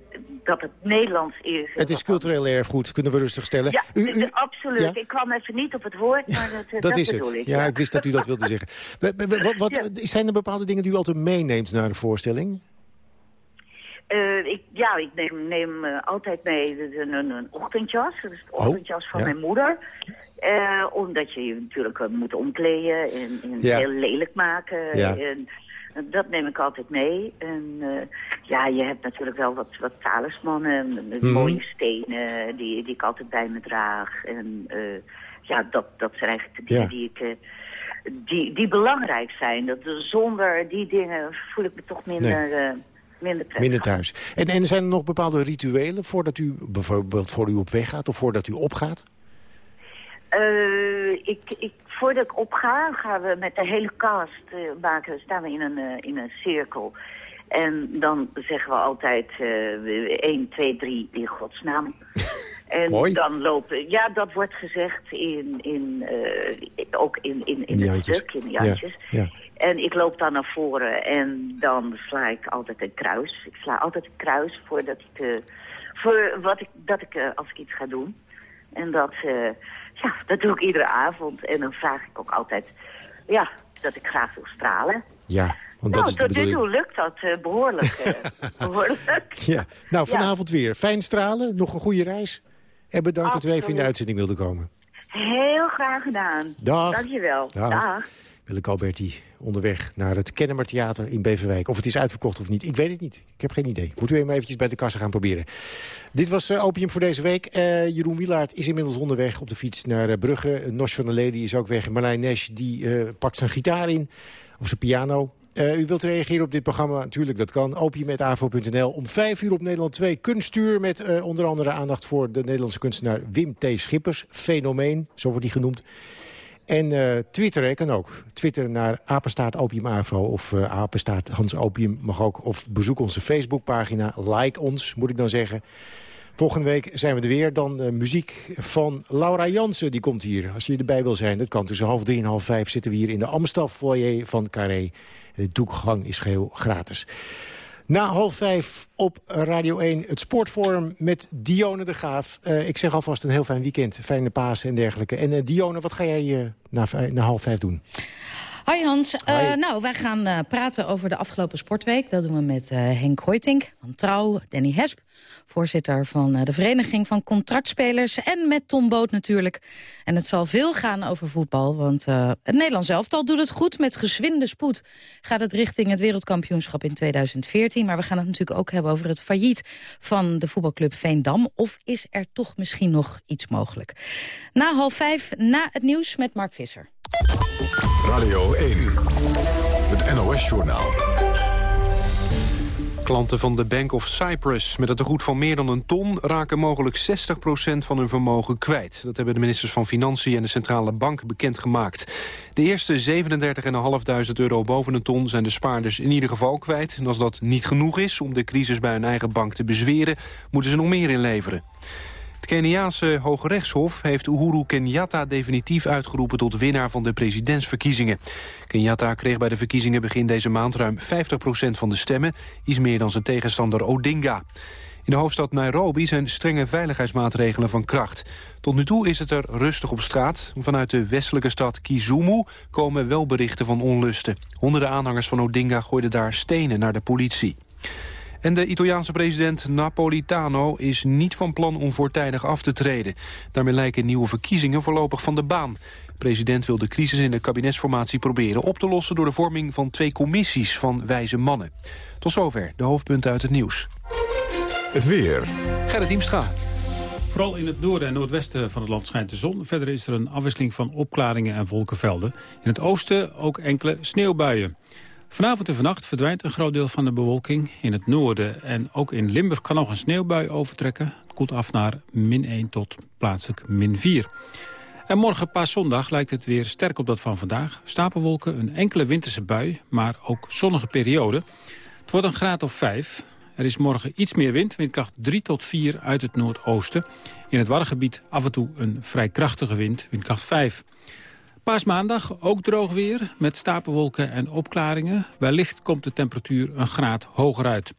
dat het Nederlands is. Het is cultureel erfgoed, kunnen we rustig stellen. Ja, U- u- absoluut. ja? Ik kwam even niet op het woord, maar dat, eh, Dat is bedoel het. ik. Ja, ik wist dat u dat wilde zeggen. Wat, wat, Zijn er bepaalde dingen die u altijd meeneemt naar een voorstelling? Eh, ik, ja, ik neem, neem eh, altijd mee een, een, een ochtendjas. Dat is de Oh, ochtendjas van mijn moeder. Omdat je je natuurlijk moet omkleden en, heel lelijk maken. En dat neem ik altijd mee. En eh, ja, je hebt natuurlijk wel wat, wat talismannen, en, en Mhm. mooie stenen die, die ik altijd bij me draag. En eh, ja, dat, dat zijn eigenlijk de dingen Ja. die ik... eh, die, die belangrijk zijn. Dat, zonder die dingen voel ik me toch minder, minder prettig. Minder thuis. En, en zijn er nog bepaalde rituelen voordat u bijvoorbeeld voor u op weg gaat of voordat u opgaat? Eh, ik, ik, voordat ik opga, gaan we met de hele cast eh, maken, staan we in een, eh, in een cirkel. En dan zeggen we altijd eh 1, 2, 3 in godsnaam. En Mooi. dan lopen, ja, dat wordt gezegd in, in, ook in, in, in, In het stuk, in de Ja, jantjes. ja. En ik loop dan naar voren en dan sla ik altijd een kruis. Ik sla altijd een kruis voordat ik, voor wat ik, dat ik, eh, als ik iets ga doen. En dat, ja, dat doe ik iedere avond. En dan vraag ik ook altijd, ja, dat ik graag wil stralen. Ja, want dat nou, is tot nu toe lukt dat eh, behoorlijk. eh, behoorlijk. Ja. Nou, Ja. vanavond weer. Fijn stralen, nog een goede reis. En bedankt dat u even in de uitzending wilde komen. Heel graag gedaan. Dag. Dankjewel. Dag. Dag. Willeke Alberti onderweg naar het Kennemer Theater in Beverwijk. Of het is uitverkocht of niet, ik weet het niet. Ik heb geen idee. Moet u even eventjes bij de kassa gaan proberen. Dit was eh, Opium voor deze week. Eh, Jeroen Wielaert is inmiddels onderweg op de fiets naar eh, Brugge. Nos van der Lady is ook weg. Marlijn Nash die, pakt zijn gitaar in, of zijn piano. U wilt reageren op dit programma? Natuurlijk, dat kan. Opium.avo.nl. Om vijf uur op Nederland 2 kunststuur... met onder andere aandacht voor de Nederlandse kunstenaar Wim T. Schippers. Fenomeen, zo wordt hij genoemd. En eh Twitter hè, kan ook. Twitter naar apenstaart Opium Afro of eh apenstaart Hans Opium mag ook. Of bezoek onze Facebookpagina. Like ons, moet ik dan zeggen. Volgende week zijn we er weer. Dan eh, muziek van Laura Jansen, die komt hier. Als je erbij wil zijn, dat kan. Tussen half drie en half vijf zitten we hier in de Amstaf foyer van Carré. De toegang is geheel gratis. Na half vijf op Radio 1 het Sportforum met Dione de Graaf. Uh, ik zeg alvast een heel fijn weekend, fijne Pasen en dergelijke. En uh, Dione, wat ga jij uh, na, na half vijf doen? Hoi Hans. Uh, nou, wij gaan uh, praten over de afgelopen sportweek. Dat doen we met uh, Henk Hoytink van Trouw, Danny Hesp... voorzitter van de Vereniging van Contractspelers... en met Tom Boot natuurlijk. En het zal veel gaan over voetbal, want het Nederlands elftal doet het goed. Met gezwinde spoed gaat het richting het wereldkampioenschap in 2014. Maar we gaan het natuurlijk ook hebben over het failliet van de voetbalclub Veendam. Of is er toch misschien nog iets mogelijk? Na half vijf, na het nieuws met Mark Visser. Radio 1, het NOS-journaal. Klanten van de Bank of Cyprus met een tegoed van meer dan een ton... raken mogelijk 60% van hun vermogen kwijt. Dat hebben de ministers van Financiën en de Centrale Bank bekendgemaakt. De eerste 37.500 euro boven een ton zijn de spaarders in ieder geval kwijt. En als dat niet genoeg is om de crisis bij hun eigen bank te bezweren... moeten ze nog meer inleveren. Keniaanse Hoge Rechtshof heeft Uhuru Kenyatta definitief uitgeroepen tot winnaar van de presidentsverkiezingen. Kenyatta kreeg bij de verkiezingen begin deze maand ruim 50% van de stemmen, iets meer dan zijn tegenstander Odinga. In de hoofdstad Nairobi zijn strenge veiligheidsmaatregelen van kracht. Tot nu toe is het er rustig op straat. Vanuit de westelijke stad Kisumu komen wel berichten van onlusten. Honderden aanhangers van Odinga gooiden daar stenen naar de politie. En de Italiaanse president Napolitano is niet van plan om voortijdig af te treden. Daarmee lijken nieuwe verkiezingen voorlopig van de baan. De president wil de crisis in de kabinetsformatie proberen op te lossen... door de vorming van twee commissies van wijze mannen. Tot zover de hoofdpunten uit het nieuws. Het weer. Gerrit Diemstra. Vooral in het noorden en noordwesten van het land schijnt de zon. Verder is er een afwisseling van opklaringen en wolkenvelden. In het oosten ook enkele sneeuwbuien. Vanavond en vannacht verdwijnt een groot deel van de bewolking. In het noorden en ook in Limburg kan nog een sneeuwbui overtrekken. Het koelt af naar min 1 tot plaatselijk min 4. En morgen paaszondag lijkt het weer sterk op dat van vandaag. Stapelwolken, een enkele winterse bui, maar ook zonnige periode. Het wordt een graad of 5. Er is morgen iets meer wind, windkracht 3 tot 4 uit het noordoosten. In het Wargebied af en toe een vrij krachtige wind, windkracht 5. Paasmaandag ook droog weer met stapelwolken en opklaringen. Wellicht komt de temperatuur een graad hoger uit.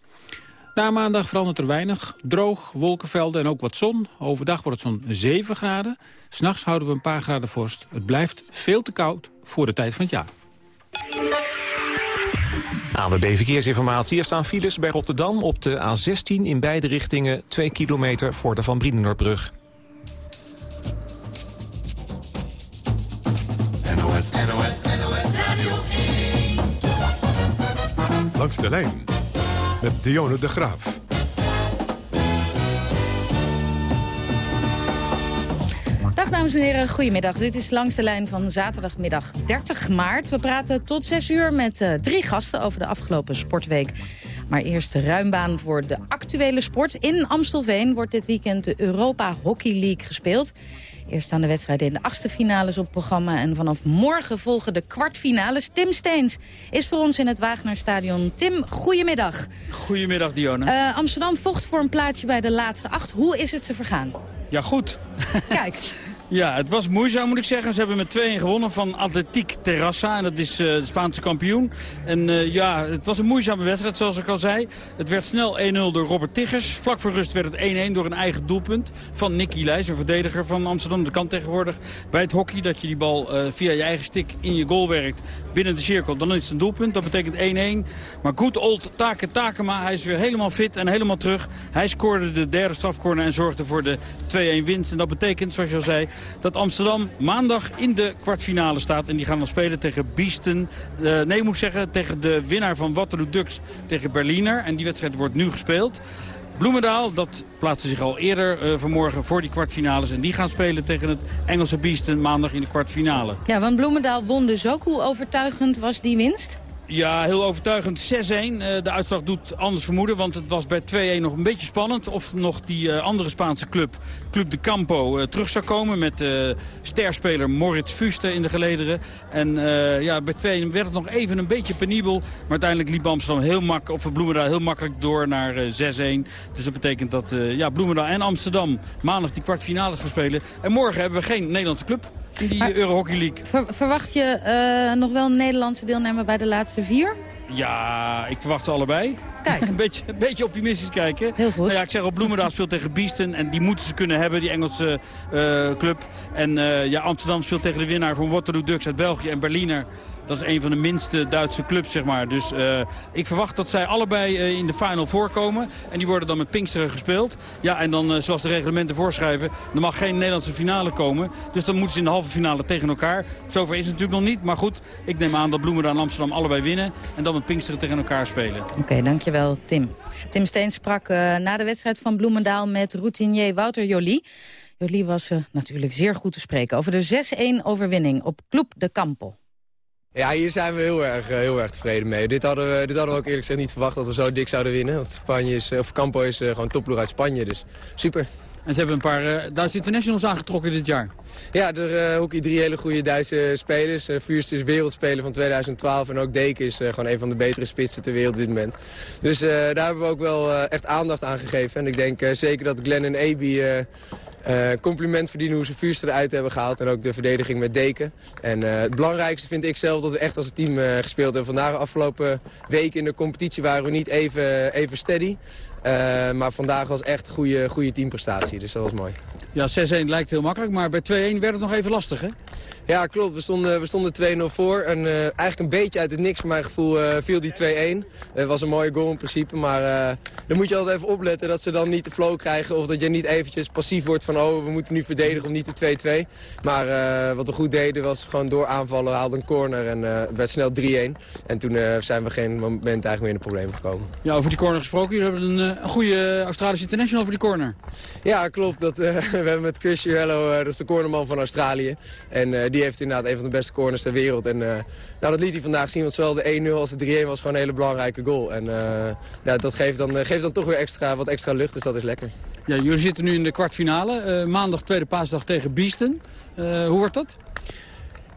Na maandag verandert er weinig. Droog, wolkenvelden en ook wat zon. Overdag wordt het zo'n 7 graden. S'nachts houden we een paar graden vorst. Het blijft veel te koud voor de tijd van het jaar. ANWB Verkeersinformatie. Er staan files bij Rotterdam op de A16 in beide richtingen... 2 kilometer voor de Van Brienenoordbrug. Langs de lijn met Dionne de Graaf. Dag dames en heren, goedemiddag. Dit is langs de lijn van zaterdagmiddag 30 maart. We praten tot 6 uur met uh, drie gasten over de afgelopen sportweek. Maar eerst de ruimbaan voor de actuele sport. In Amstelveen wordt dit weekend de Europa Hockey League gespeeld. Eerst staan de wedstrijden in de achtste finales op programma. En vanaf morgen volgen de kwartfinales. Tim Steens is voor ons in het Wagnerstadion. Tim, goedemiddag. Goedemiddag, Dionne. Uh, Amsterdam vocht voor een plaatsje bij de laatste acht. Hoe is het ze vergaan? Ja, goed. Kijk. Ja, het was moeizaam moet ik zeggen. Ze hebben met 2-1 gewonnen van Atletiek Terrassa. En dat is uh, de Spaanse kampioen. En uh, ja, het was een moeizame wedstrijd zoals ik al zei. Het werd snel 1-0 door Robert Tiggers. Vlak voor rust werd het 1-1 door een eigen doelpunt van Nicky Leijs. Een verdediger van Amsterdam. Dat kan tegenwoordig bij het hockey dat je die bal uh, via je eigen stick in je goal werkt. Binnen de cirkel. Dan is het een doelpunt. Dat betekent 1-1. Maar goed old Take Takema. Hij is weer helemaal fit en helemaal terug. Hij scoorde de derde strafcorner en zorgde voor de 2-1 winst. En dat betekent, zoals je al zei dat Amsterdam maandag in de kwartfinale staat. En die gaan dan spelen tegen Biesten. Uh, nee, ik moet zeggen, tegen de winnaar van Waterloo Ducks tegen Berliner. En die wedstrijd wordt nu gespeeld. Bloemendaal, dat plaatste zich al eerder uh, vanmorgen voor die kwartfinales. En die gaan spelen tegen het Engelse Biesten maandag in de kwartfinale. Ja, want Bloemendaal won dus ook. Hoe overtuigend was die winst? Ja, heel overtuigend. 6-1. Uh, de uitslag doet anders vermoeden, want het was bij 2-1 nog een beetje spannend. Of nog die uh, andere Spaanse club, Club de Campo, uh, terug zou komen met sterspeler Moritz Fuste in de gelederen. En ja, bij 2-1 werd het nog even een beetje penibel. Maar uiteindelijk liep Amsterdam heel makkelijk, of Bloemendaal heel makkelijk door naar 6-1. Dus dat betekent dat ja, Bloemendaal en Amsterdam maandag die kwartfinale gaan spelen. En morgen hebben we geen Nederlandse club in die maar, Euro Hockey League. Ver, verwacht je uh, nog wel een Nederlandse deelnemer bij de laatste vier? Ja, ik verwacht ze allebei. Kijk. een, beetje, een beetje optimistisch kijken. Heel goed. Nou ja, ik zeg al, Bloemendaal speelt tegen Biesten. En die moeten ze kunnen hebben, die Engelse uh, club. En uh, ja, Amsterdam speelt tegen de winnaar van Waterloo Ducks uit België. En Berliner, dat is een van de minste Duitse clubs, zeg maar. Dus uh, ik verwacht dat zij allebei in de final voorkomen. En die worden dan met Pinksteren gespeeld. Ja, en dan, zoals de reglementen voorschrijven, er mag geen Nederlandse finale komen. Dus dan moeten ze in de halve finale tegen elkaar. Zover is het natuurlijk nog niet. Maar goed, ik neem aan dat Bloemendaal en Amsterdam allebei winnen. En dan met Pinksteren tegen elkaar spelen. Oké, dankjewel Tim. Tim Steen sprak na de wedstrijd van Bloemendaal met routinier Wouter Jolie. Jolie was natuurlijk zeer goed te spreken over de 6-1 overwinning op Club de Campo. Ja, hier zijn we heel erg, heel erg tevreden mee. Dit hadden, we, dit hadden we ook eerlijk gezegd niet verwacht dat we zo dik zouden winnen. Want Spanje is, of Campo is uh, gewoon topploeg uit Spanje, dus super. En ze hebben een paar uh, Duitse internationals aangetrokken dit jaar. Ja, er uh, ook drie hele goede Duitse spelers. Uh, Vuurst is wereldspeler van 2012 en ook Deken is gewoon een van de betere spitsen ter wereld op dit moment. Dus daar hebben we ook wel echt aandacht aan gegeven. En ik denk zeker dat Glenn en Aby compliment verdienen hoe ze Vuurst eruit hebben gehaald. En ook de verdediging met Deken. En het belangrijkste vind ik zelf dat we echt als een team gespeeld hebben. Vandaag afgelopen week in de competitie waren we niet even, even steady. Maar vandaag was echt een goede, goede teamprestatie, dus dat was mooi. Ja, 6-1 lijkt heel makkelijk, maar bij 2-1 werd het nog even lastig, hè? Ja, klopt. We stonden, we stonden 2-0 voor. En uh, eigenlijk een beetje uit het niks, voor mijn gevoel, uh, viel die 2-1. Het was een mooie goal in principe, maar uh, dan moet je altijd even opletten dat ze dan niet de flow krijgen. Of dat je niet eventjes passief wordt van, oh, we moeten nu verdedigen of niet de 2-2. Maar wat we goed deden was gewoon door aanvallen, haalden een corner en werd snel 3-1. En toen zijn we geen moment eigenlijk meer in de problemen gekomen. Ja, over die corner gesproken. Jullie hebben een, een goede Australische international over die corner. Ja, klopt. Dat, hebben met Chris Jurello, dat is de cornerman van Australië. En die heeft inderdaad een van de beste corners ter wereld. En uh, nou, dat liet hij vandaag zien, want zowel de 1-0 als de 3-1 was gewoon een hele belangrijke goal. En ja, dat geeft dan, geeft dan toch weer extra, wat extra lucht, dus dat is lekker. Ja, jullie zitten nu in de kwartfinale. Maandag tweede paasdag tegen Biesten. hoe wordt dat?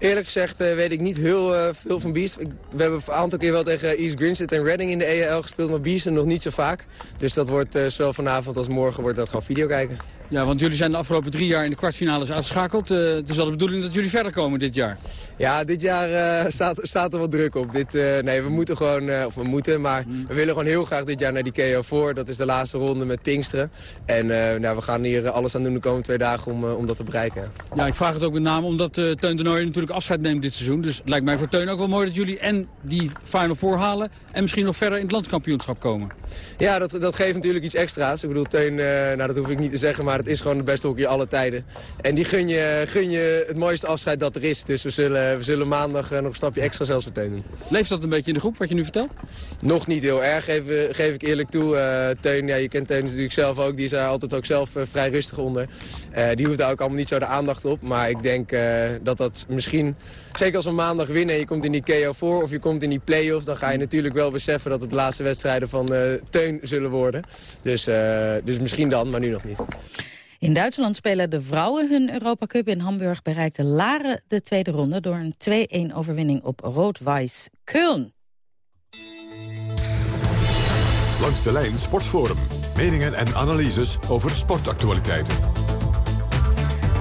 Eerlijk gezegd uh, weet ik niet heel uh, veel van Beast. Ik, we hebben een aantal keer wel tegen East Grinstead en Reading in de EAL gespeeld, maar Beast nog niet zo vaak. Dus dat wordt uh, zowel vanavond als morgen wordt dat gewoon video kijken. Ja, want jullie zijn de afgelopen drie jaar in de kwartfinales uitgeschakeld. Uh, het is wel de bedoeling dat jullie verder komen dit jaar. Ja, dit jaar uh, staat, staat er wat druk op. Dit, uh, nee, we moeten gewoon, of we moeten, maar mm. we willen gewoon heel graag dit jaar naar die KO voor. Dat is de laatste ronde met Pinksteren. En nou, we gaan hier alles aan doen de komende twee dagen om, om dat te bereiken. Ja, ik vraag het ook met name omdat Teun de Nooijer natuurlijk afscheid neemt dit seizoen. Dus het lijkt mij voor Teun ook wel mooi dat jullie en die Final Four halen... en misschien nog verder in het landskampioenschap komen. Ja, dat, dat geeft natuurlijk iets extra's. Ik bedoel, Teun, nou, dat hoef ik niet te zeggen, maar het is gewoon de beste hockey alle tijden. En die gun je, gun je het mooiste afscheid dat er is. Dus we zullen, we zullen maandag nog een stapje extra zelfs meteen doen. Leeft dat een beetje in de groep, wat je nu vertelt? Nog niet heel erg, geef, geef ik eerlijk toe. Uh, Teun, ja, je kent Teun natuurlijk zelf ook. Die is daar altijd ook zelf uh, vrij rustig onder. Uh, die hoeft daar ook allemaal niet zo de aandacht op. Maar ik denk dat dat misschien... Zeker als we maandag winnen en je komt in die KO voor of je komt in die play-offs... dan ga je natuurlijk wel beseffen dat het de laatste wedstrijden van Teun zullen worden. Dus, dus misschien dan, maar nu nog niet. In Duitsland spelen de vrouwen hun Europa Cup. In Hamburg bereikte Laren de tweede ronde... door een 2-1 overwinning op Rood-Weiss Köln. Langs de lijn Sportforum. Meningen en analyses over sportactualiteiten.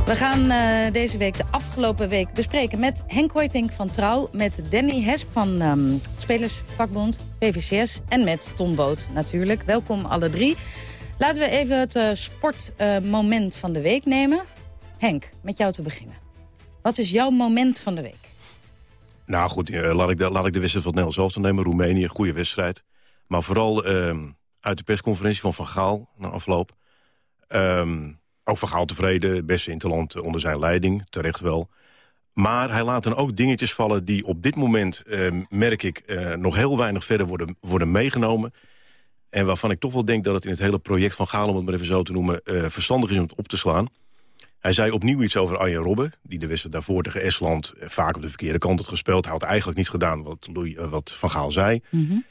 We gaan uh, deze week de afgelopen week bespreken met Henk Hoytink van Trouw... met Danny Hesp van um, Spelersvakbond, PVCS en met Tom Boot natuurlijk. Welkom alle drie. Laten we even het uh, sportmoment van de week nemen. Henk, met jou te beginnen. Wat is jouw moment van de week? Nou goed, uh, laat, ik de, laat ik de wedstrijd van Nederland zelf te nemen. Roemenië, goede wedstrijd. Maar vooral ehm, uit de persconferentie van Van Gaal na afloop. Um, ook Van Gaal tevreden, beste interland onder zijn leiding, terecht wel. Maar hij laat dan ook dingetjes vallen die op dit moment, ehm, merk ik, eh, nog heel weinig verder worden, worden meegenomen. En waarvan ik toch wel denk dat het in het hele project van Gaal... om het maar even zo te noemen, uh, verstandig is om het op te slaan. Hij zei opnieuw iets over Arjen Robben... die de wedstrijd daarvoor tegen Estland uh, vaak op de verkeerde kant had gespeeld. Hij had eigenlijk niet gedaan wat, Louis, uh, wat Van Gaal zei. Mm -hmm.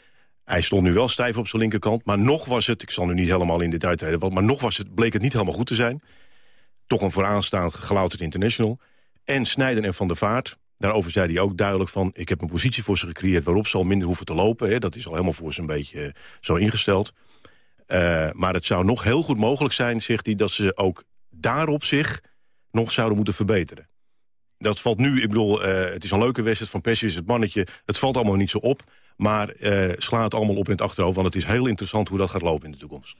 Hij stond nu wel stijf op zijn linkerkant. Maar nog was het, ik zal nu niet helemaal in dit uitreden... maar nog was het, bleek het niet helemaal goed te zijn. Toch een vooraanstaand gelouterd international. En Snijden en Van der Vaart, Daarover zei hij ook duidelijk van... ik heb een positie voor ze gecreëerd waarop ze al minder hoeven te lopen. Hè. Dat is al helemaal voor ze een beetje uh, zo ingesteld. Uh, maar het zou nog heel goed mogelijk zijn, zegt hij... dat ze ook daarop zich nog zouden moeten verbeteren. Dat valt nu, ik bedoel, uh, het is een leuke wedstrijd van Persie is het mannetje. Het valt allemaal niet zo op. Maar uh, sla het allemaal op in het achterhoofd, want het is heel interessant hoe dat gaat lopen in de toekomst.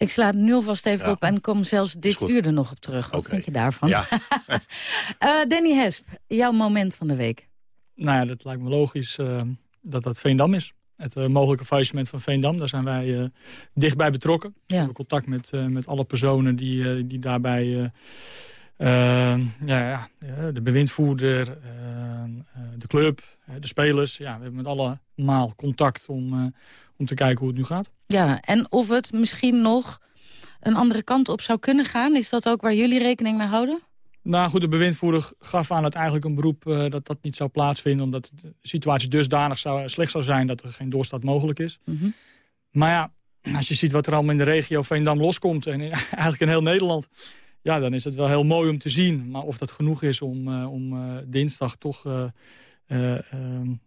Ik sla het nu alvast even op en kom zelfs dit uur er nog op terug. Wat vind je daarvan? Ja. uh, Danny Hesp, jouw moment van de week. Nou ja, dat lijkt me logisch uh, dat dat Veendam is. Het uh, mogelijke faillissement van Veendam, daar zijn wij dichtbij betrokken. Ja. We hebben contact met, met alle personen die, die daarbij... ja, ja, de bewindvoerder, de club, de spelers. Ja, we hebben met allemaal contact om, om te kijken hoe het nu gaat. Ja, en of het misschien nog een andere kant op zou kunnen gaan. Is dat ook waar jullie rekening mee houden? Nou goed, de bewindvoerder gaf aan het eigenlijk een beroep uh, dat dat niet zou plaatsvinden... omdat de situatie dusdanig zou, slecht zou zijn dat er geen doorstart mogelijk is. Mhm. Maar ja, als je ziet wat er allemaal in de regio Veendam loskomt... en eigenlijk in heel Nederland, ja, dan is het wel heel mooi om te zien. Maar of dat genoeg is om, uh, om uh, dinsdag toch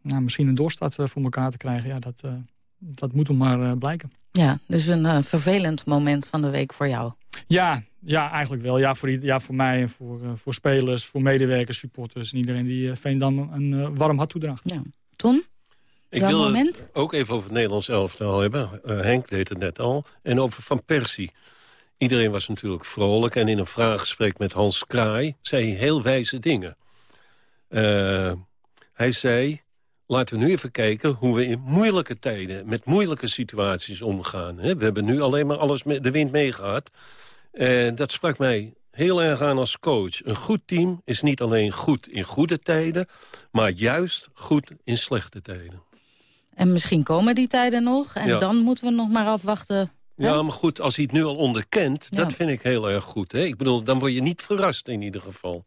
nou, misschien een doorstart voor elkaar te krijgen... ja, dat, dat moet hem maar blijken. Ja, dus een vervelend moment van de week voor jou. Ja, ja, eigenlijk wel. Ja, voor, ja, voor mij en voor, uh, voor spelers, voor medewerkers, supporters... en iedereen die uh, Veendam een uh, warm hart toedraagt. Ja. Ton? Ik wil moment? het ook even over het Nederlands elftal hebben. Henk deed het net al. En over Van Persie. Iedereen was natuurlijk vrolijk. En in een vraaggesprek met Hans Kraai zei hij heel wijze dingen. hij zei... Laten we nu even kijken hoe we in moeilijke tijden... met moeilijke situaties omgaan. We hebben nu alleen maar alles met de wind meegehad. En dat sprak mij heel erg aan als coach. Een goed team is niet alleen goed in goede tijden... maar juist goed in slechte tijden. En misschien komen die tijden nog. En dan moeten we nog maar afwachten. Ja, maar goed, als hij het nu al onderkent, dat vind ik heel erg goed. Hè? Ik bedoel, dan word je niet verrast in ieder geval.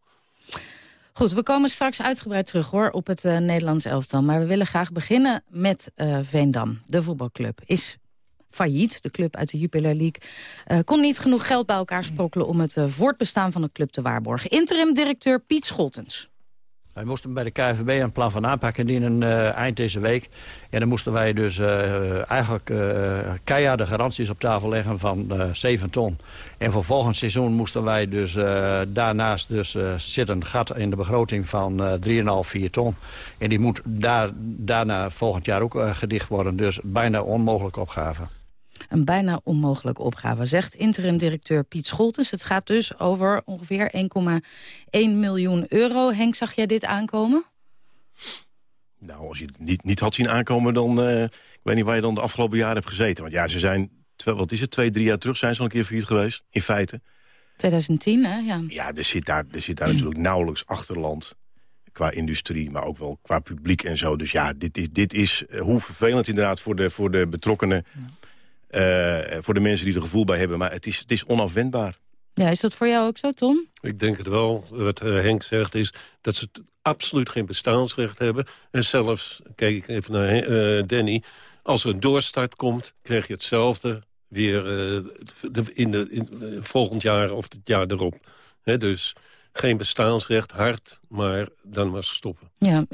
Goed, we komen straks uitgebreid terug hoor op het uh, Nederlands elftal. Maar we willen graag beginnen met uh, Veendam. De voetbalclub is failliet. De club uit de Jupiler League uh, kon niet genoeg geld bij elkaar sprokkelen... om het voortbestaan van de club te waarborgen. Interim-directeur Piet Scholtens. Wij moesten bij de KVB een plan van aanpak indienen uh, eind deze week. En dan moesten wij dus uh, eigenlijk uh, keiharde garanties op tafel leggen van 7 ton. En voor volgend seizoen moesten wij dus daarnaast dus zit een gat in de begroting van 3,5, 4 ton. En die moet daar, daarna volgend jaar ook gedicht worden. Dus bijna onmogelijke opgave. Een bijna onmogelijke opgave, zegt interim-directeur Piet Scholtes. Het gaat dus over ongeveer 1,1 miljoen euro. Henk, zag jij dit aankomen? Nou, als je het niet, niet had zien aankomen, dan... Uh, ik weet niet waar je dan de afgelopen jaren hebt gezeten. Want ja, ze zijn, wat is het, twee, drie jaar terug zijn ze al een keer failliet geweest, in feite. 2010, hè? Ja, ja er, zit daar, er zit daar natuurlijk nauwelijks achterland qua industrie, maar ook wel qua publiek en zo. Dus ja, dit is, dit is eh, hoe vervelend inderdaad voor de, voor de betrokkenen... Uh, voor de mensen die er gevoel bij hebben. Maar het is, het is onafwendbaar. Ja, is dat voor jou ook zo, Tom? Ik denk het wel. Wat uh, Henk zegt is dat ze absoluut geen bestaansrecht hebben. En zelfs, kijk ik even naar uh, Danny... als er een doorstart komt, krijg je hetzelfde weer de, in de, in, volgend jaar of het jaar erop. He, dus geen bestaansrecht, hard, maar dan maar stoppen. Ja,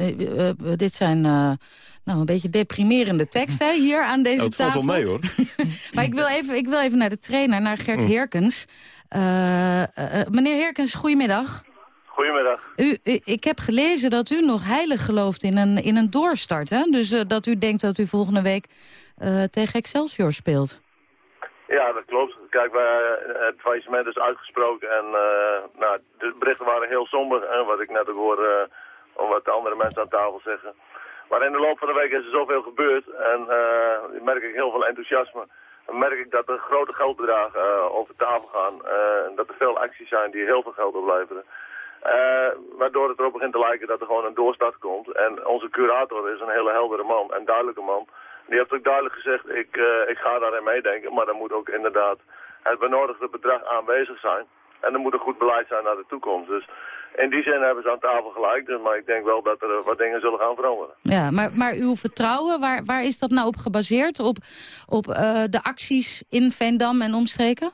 dit zijn nou, een beetje deprimerende teksten hier aan deze tafel. Het valt wel mee, hoor. maar ik wil, even, ik wil even naar de trainer, naar Gert mm. Herkens. Uh, uh, meneer Herkens, goedemiddag. Goedemiddag. U, u, ik heb gelezen dat u nog heilig gelooft in een, in een doorstart. Hè? Dus uh, dat u denkt dat u volgende week tegen Excelsior speelt. Ja, dat klopt. Kijk, wij, het faillissement is uitgesproken en nou, de berichten waren heel somber. En wat ik net ook hoorde, om wat de andere mensen aan tafel zeggen. Maar in de loop van de week is er zoveel gebeurd en uh, merk ik heel veel enthousiasme. Dan merk ik dat er grote geldbedragen uh, over tafel gaan. Uh, en dat er veel acties zijn die heel veel geld opleveren. waardoor het erop begint te lijken dat er gewoon een doorstart komt. En onze curator is een hele heldere man en duidelijke man. Die heeft ook duidelijk gezegd, ik, ik ga daarin meedenken. Maar dan moet ook inderdaad het benodigde bedrag aanwezig zijn. En er moet een goed beleid zijn naar de toekomst. Dus in die zin hebben ze aan tafel gelijk. Dus, maar ik denk wel dat er eh, wat dingen zullen gaan veranderen. Ja, maar, maar uw vertrouwen, waar, waar is dat nou op gebaseerd? Op, op uh, de acties in Veendam en omstreken?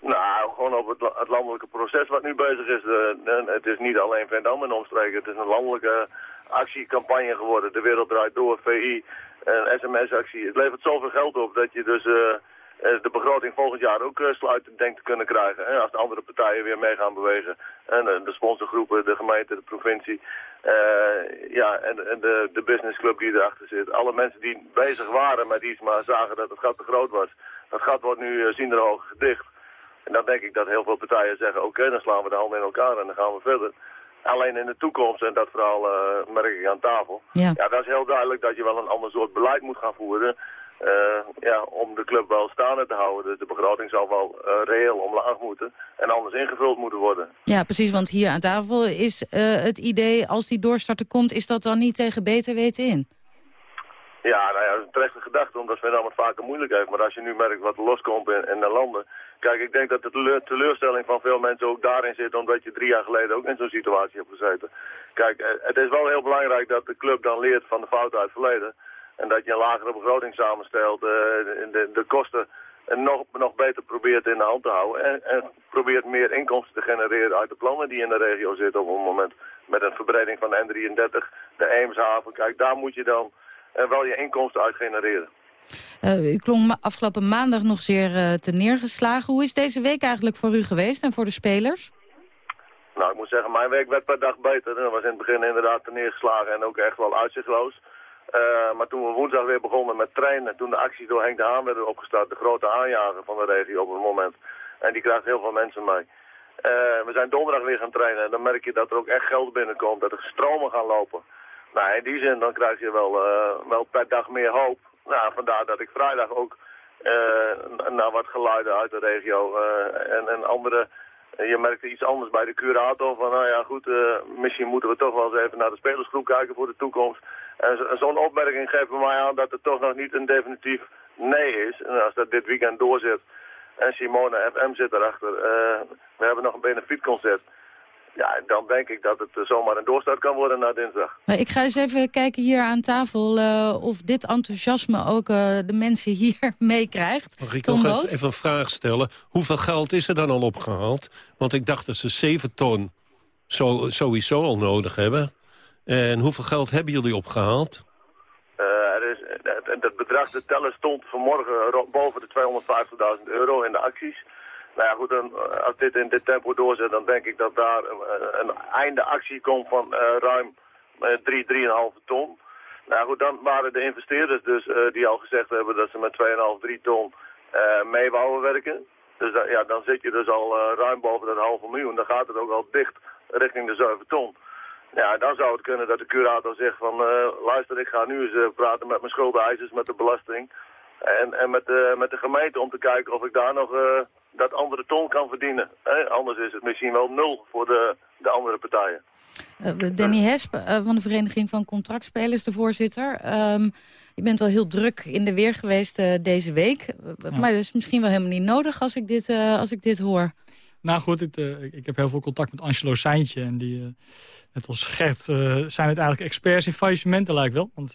Nou, gewoon op het, het, landelijke proces wat nu bezig is. De, het is niet alleen Veendam en omstreken. Het is een landelijke actiecampagne geworden. De wereld draait door, VI, een sms-actie. Het levert zoveel geld op dat je dus... Uh, de begroting volgend jaar ook uh, sluitend denkt te kunnen krijgen. Hè, als de andere partijen weer mee gaan bewegen. En de sponsorgroepen, de gemeente, de provincie. ja, en, en de, de businessclub die erachter zit. Alle mensen die bezig waren met iets, maar zagen dat het gat te groot was. Dat gat wordt nu zinderhoog gedicht. En dan denk ik dat heel veel partijen zeggen, oké, dan slaan we de handen in elkaar en dan gaan we verder. Alleen in de toekomst, en dat vooral uh, merk ik aan tafel, ja. ja. dat is heel duidelijk dat je wel een ander soort beleid moet gaan voeren. Uh, ja, om de club wel staande te houden. De begroting zal wel uh, reëel omlaag moeten en anders ingevuld moeten worden. Ja, precies, want hier aan tafel is het idee, als die doorstarter komt, is dat dan niet tegen beter weten in? Ja, nou ja, dat is een terechte gedachte, omdat Sven het vaker moeilijk heeft. Maar als je nu merkt wat er loskomt in, in de landen... Kijk, ik denk dat de teleurstelling van veel mensen ook daarin zit... omdat je drie jaar geleden ook in zo'n situatie hebt gezeten. Kijk, eh, het is wel heel belangrijk dat de club dan leert van de fouten uit het verleden. En dat je een lagere begroting samenstelt, uh, de, de, kosten nog, nog beter probeert in de hand te houden. En, en, probeert meer inkomsten te genereren uit de plannen die in de regio zitten op het moment. Met een verbreding van de N33, de Eemshaven. Kijk, daar moet je dan en wel je inkomsten uit genereren. Uh, u klonk afgelopen maandag nog zeer uh, te neergeslagen. Hoe is deze week eigenlijk voor u geweest en voor de spelers? Nou, ik moet zeggen, mijn week werd per dag beter. Dat was in het begin inderdaad te neergeslagen en ook echt wel uitzichtloos. Uh, maar toen we woensdag weer begonnen met trainen, toen de acties door Henk de Haan werden opgestart, de grote aanjager van de regio op het moment. En die krijgt heel veel mensen mee. we zijn donderdag weer gaan trainen en dan merk je dat er ook echt geld binnenkomt, dat er stromen gaan lopen. Nou, in die zin dan krijg je wel, uh, wel per dag meer hoop. Nou, vandaar dat ik vrijdag ook naar wat geluiden uit de regio en, en andere... Je merkte iets anders bij de curator van, nou ja goed, misschien moeten we toch wel eens even naar de spelersgroep kijken voor de toekomst. En zo'n opmerking geeft mij aan dat het toch nog niet een definitief nee is. En als dat dit weekend doorzit en Simone FM zit erachter, we hebben nog een benefietconcert. Ja, dan denk ik dat het zomaar een doorstart kan worden na dinsdag. Nou, ik ga eens even kijken hier aan tafel uh, of dit enthousiasme ook uh, de mensen hier meekrijgt. Mag ik nog even, even, een vraag stellen? Hoeveel geld is er dan al opgehaald? Want ik dacht dat ze 7 ton zo, sowieso al nodig hebben. En hoeveel geld hebben jullie opgehaald? Uh, er is, het, het bedrag, de teller stond vanmorgen boven de 250.000 euro in de acties. Nou ja, goed, dan, eh, als dit in dit tempo doorzet, dan denk ik dat daar een, eh, een einde actie komt van uh, ruim 3, 3,5 ton. Nou goed, dan waren de investeerders dus die al gezegd hebben dat ze met 2,5, 3 ton mee wouden werken. Dus ja, dan zit je dus al ruim boven dat halve miljoen. Dan gaat het ook al dicht richting de 7 ton. Ja, dan zou het kunnen dat de curator zegt van... luister, ik ga nu eens praten met mijn schuldeisers, met de belasting... en, en met, de, met de gemeente om te kijken of ik daar nog dat andere ton kan verdienen. Anders is het misschien wel nul voor de, de andere partijen. Uh, Danny Hesp uh, van de Vereniging van Contractspelers, de voorzitter. Um, je bent al heel druk in de weer geweest uh, deze week. Maar dat is misschien wel helemaal niet nodig als ik dit, als ik dit hoor. Nou goed, ik, ik heb heel veel contact met Angelo Seintje. En die, net als Gert, zijn het eigenlijk experts in faillissementen lijkt wel. Want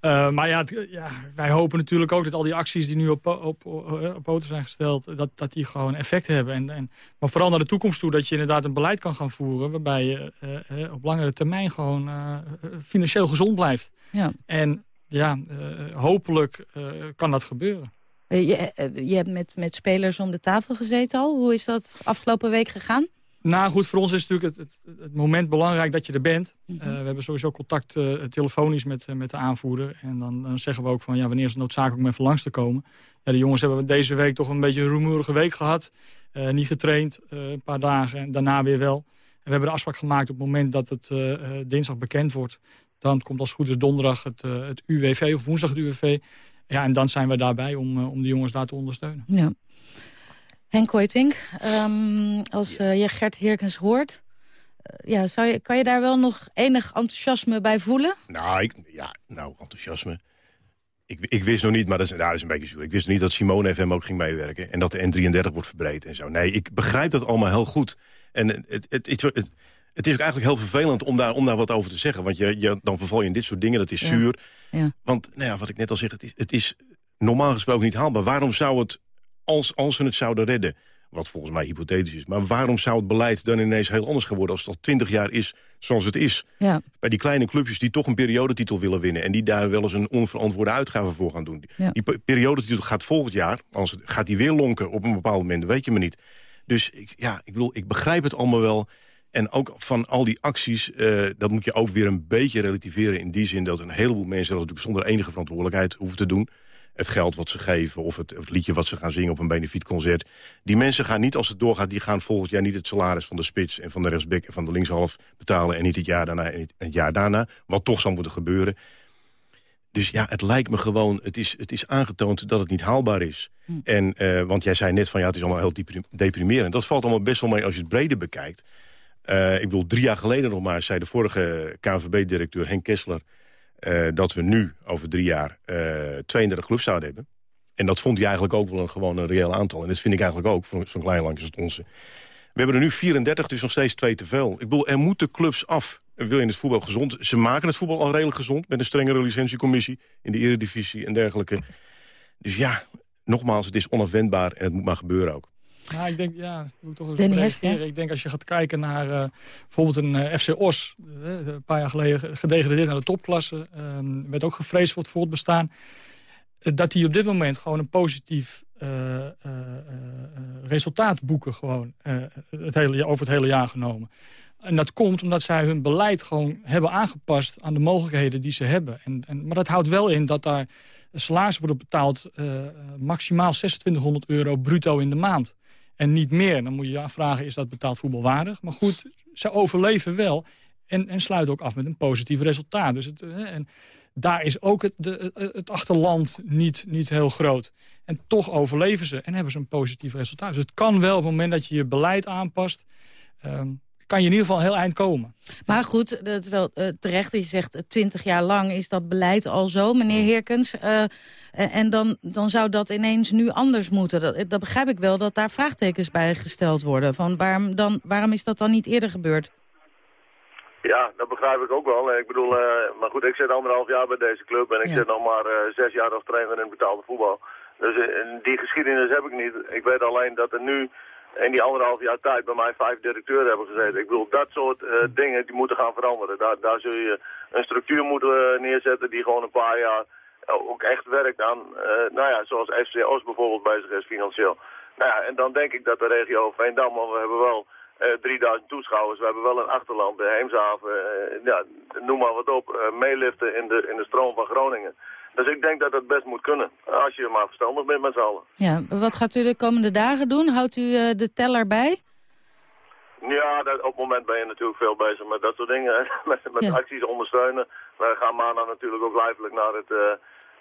maar ja, ja, wij hopen natuurlijk ook dat al die acties die nu op, op, op poten zijn gesteld... Dat, dat die gewoon effect hebben. En, en, maar vooral naar de toekomst toe dat je inderdaad een beleid kan gaan voeren... waarbij je op langere termijn gewoon financieel gezond blijft. Ja. En ja, hopelijk kan dat gebeuren. Je, je hebt met, met spelers om de tafel gezeten al. Hoe is dat afgelopen week gegaan? Nou goed, voor ons is natuurlijk het, het, het moment belangrijk dat je er bent. Mhm. Eh, we hebben sowieso contact uh, telefonisch met, uh, met de aanvoerder. En dan, dan, zeggen we ook van ja, wanneer is het noodzakelijk om even langs te komen. Ja, de jongens hebben deze week toch een beetje een rumoerige week gehad. niet getraind, een paar dagen en daarna weer wel. En we hebben de afspraak gemaakt op het moment dat het dinsdag bekend wordt. Dan komt als goed is donderdag het, het UWV of woensdag het UWV. Ja, en dan zijn we daarbij om, om de jongens daar te ondersteunen. Ja. Henk Koitink, um, als uh, je Gert Heerkens hoort... Uh, ja, zou je, kan je daar wel nog enig enthousiasme bij voelen? Nou, ik, ja, nou enthousiasme. Ik, ik wist nog niet, maar dat is, nou, dat is een beetje zo. Ik wist nog niet dat Simone FM ook ging meewerken. En dat de N33 wordt verbreed en zo. Nee, ik begrijp dat allemaal heel goed. En het, het, het, het, het is eigenlijk heel vervelend om daar, om daar wat over te zeggen. Want je, je, dan verval je in dit soort dingen, dat is zuur. Ja. Want nou ja, wat ik net al zeg, het is, het is normaal gesproken niet haalbaar. Waarom zou het als, als we het zouden redden. Wat volgens mij hypothetisch is. Maar waarom zou het beleid dan ineens heel anders geworden... als het al twintig jaar is zoals het is. Ja. Bij die kleine clubjes die toch een periodetitel willen winnen... en die daar wel eens een onverantwoorde uitgave voor gaan doen. Ja. Die pe- periodetitel gaat volgend jaar, anders gaat die weer lonken op een bepaald moment, dat weet je maar niet. Dus ik, ja, ik bedoel, ik begrijp het allemaal wel. En ook van al die acties, eh, dat moet je ook weer een beetje relativeren... in die zin dat een heleboel mensen dat natuurlijk zonder enige verantwoordelijkheid hoeven te doen. Het geld wat ze geven of het, het liedje wat ze gaan zingen op een benefietconcert. Die mensen gaan niet, als het doorgaat, die gaan volgend jaar niet het salaris van de spits... en van de rechtsback en van de linkshalf betalen... en niet het jaar daarna en het jaar daarna, wat toch zal moeten gebeuren. Dus ja, het lijkt me gewoon, het is, het is aangetoond dat het niet haalbaar is. En, eh, want jij zei net van ja, het is allemaal heel deprim- deprimerend. Dat valt allemaal best wel mee als je het breder bekijkt. Eh, ik bedoel, drie jaar geleden nog maar zei de vorige KNVB-directeur Henk Kessler... eh, dat we nu over drie jaar eh 32 clubs zouden hebben. En dat vond hij eigenlijk ook wel een, gewoon een reëel aantal. En dat vind ik eigenlijk ook, voor zo'n klein land als het onze. We hebben er nu 34, dus nog steeds twee te veel. Ik bedoel, er moeten clubs af. Wil je het voetbal gezond? Ze maken het voetbal al redelijk gezond... met een strengere licentiecommissie in de eredivisie en dergelijke. Dus ja, nogmaals, het is onafwendbaar en het moet maar gebeuren ook. Ja, ik denk, ja, ik moet toch eens reageren. Ik denk als je gaat kijken naar eh, bijvoorbeeld een eh, FC Os... eh, een paar jaar geleden gedegradeerd naar de topklasse... ehm, werd ook gevreesd voor het voortbestaan... dat die op dit moment gewoon een positief resultaat boeken... Gewoon, het hele, over het hele jaar genomen. En dat komt omdat zij hun beleid gewoon hebben aangepast... aan de mogelijkheden die ze hebben. En, en, maar dat houdt wel in dat daar salarissen worden betaald... maximaal 2600 euro bruto in de maand. En niet meer. Dan moet je je afvragen, is dat betaald voetbal waardig? Maar goed, ze overleven wel. En, en sluiten ook af met een positief resultaat. Dus het, eh, en daar is ook het, de, het achterland niet, niet heel groot. En toch overleven ze en hebben ze een positief resultaat. Dus het kan wel op het moment dat je je beleid aanpast... ehm, kan je in ieder geval heel eind komen. Maar goed, dat is wel eh, terecht. Je zegt twintig jaar lang is dat beleid al zo, meneer Heerkens. Eh, en dan, dan zou dat ineens nu anders moeten. Dat, dat begrijp ik wel, dat daar vraagtekens bij gesteld worden. Van waarom, dan, waarom is dat dan niet eerder gebeurd? Ja, dat begrijp ik ook wel. Ik bedoel, eh, maar goed, ik zit anderhalf jaar bij deze club en ik Ja. zit nog maar eh, zes jaar als trainer in betaalde voetbal. Dus eh, die geschiedenis heb ik niet. Ik weet alleen dat er nu in die anderhalf jaar tijd bij mij vijf directeuren hebben gezeten. Ik bedoel, dat soort eh, dingen die moeten gaan veranderen. Daar, daar zul je een structuur moeten eh, neerzetten die gewoon een paar jaar eh, ook echt werkt aan, nou ja, zoals FC Oost bijvoorbeeld bezig is financieel. Nou ja, en dan denk ik dat de regio Veendam, want we hebben wel eh 3000 toeschouwers, we hebben wel een achterland, de Heemshaven, ja, noem maar wat op, meeliften in de, in de stroom van Groningen. Dus ik denk dat dat best moet kunnen, als je maar verstandig bent met z'n allen. Ja, wat gaat u de komende dagen doen? Houdt u eh, de teller bij? Ja, dat, op het moment ben je natuurlijk veel bezig met dat soort dingen. hè. met met Ja. acties ondersteunen. We gaan maandag natuurlijk ook lijfelijk naar het eh,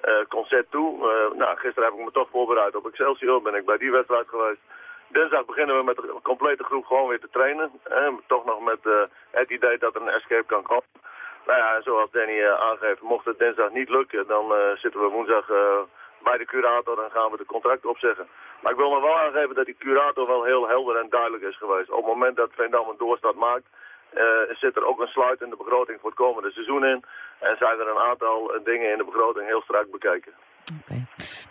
eh, concert toe. Nou, gisteren heb ik me toch voorbereid op Excelsior. Ben ik bij die wedstrijd geweest. Dinsdag beginnen we met de complete groep gewoon weer te trainen. Hè. Toch nog met het idee dat er een escape kan komen. Nou ja, zoals Danny eh, aangeeft, mocht het dinsdag niet lukken, dan eh, zitten we woensdag eh, bij de curator en gaan we de contract opzeggen. Maar ik wil nog wel aangeven dat die curator wel heel helder en duidelijk is geweest. Op het moment dat Veendam een doorstart maakt, zit er ook een sluitende begroting voor het komende seizoen in. En zijn er een aantal dingen in de begroting heel strak bekeken.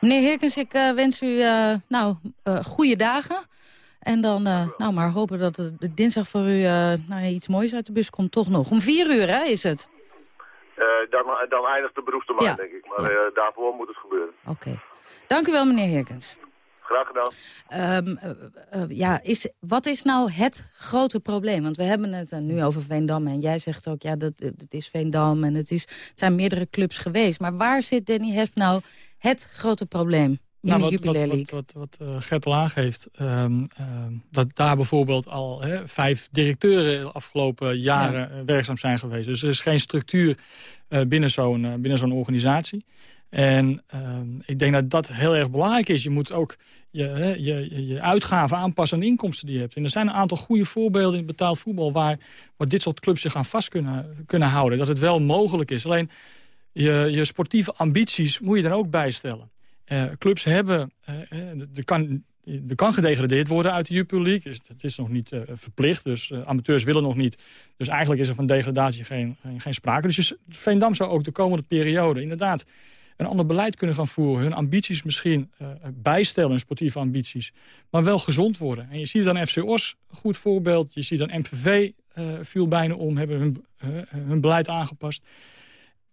Meneer Heerkens, ik wens u eh, nou, goede dagen. En dan eh, nou, maar hopen dat het de dinsdag voor u eh, nou, ja, iets moois uit de bus komt. Toch nog. Om vier uur hè, is het. Eh, dan, dan eindigt de beroepstermijn, Ja. denk ik. Maar daarvoor moet het gebeuren. Oké. Dank u wel, meneer Heerkens. Graag gedaan. Ehm, eh, eh, ja, is, wat is nou het grote probleem? Want we hebben het nu over Veendam. En jij zegt ook, ja, dat, het is Veendam en het, is, het zijn meerdere clubs geweest. Maar waar zit Danny Hesp nou het grote probleem Nou, wat, wat, wat, wat, wat eh, Gert al aangeeft, ehm, ehm, dat daar bijvoorbeeld al vijf directeuren de afgelopen jaren eh, werkzaam zijn geweest. Dus er is geen structuur eh, binnen zo'n binnen zo'n organisatie. En ehm, ik denk dat dat heel erg belangrijk is. Je moet ook je, je, je, uitgaven aanpassen aan de inkomsten die je hebt. En er zijn een aantal goede voorbeelden in betaald voetbal... waar, waar dit soort clubs zich aan vast kunnen, kunnen houden. Dat het wel mogelijk is. Alleen je, je sportieve ambities moet je dan ook bijstellen. Eh, clubs hebben, eh, eh, er, kan, er kan gedegradeerd worden uit de Jupiler League. Dus dat is nog niet eh, verplicht, dus eh, amateurs willen nog niet. Dus eigenlijk is er van degradatie geen, geen, sprake. Dus Veendam zou ook de komende periode inderdaad een ander beleid kunnen gaan voeren. Hun ambities misschien bijstellen, hun sportieve ambities. Maar wel gezond worden. En je ziet dan FC Os, goed voorbeeld. Je ziet dan MVV, uh, viel bijna om, hebben hun, hun beleid aangepast.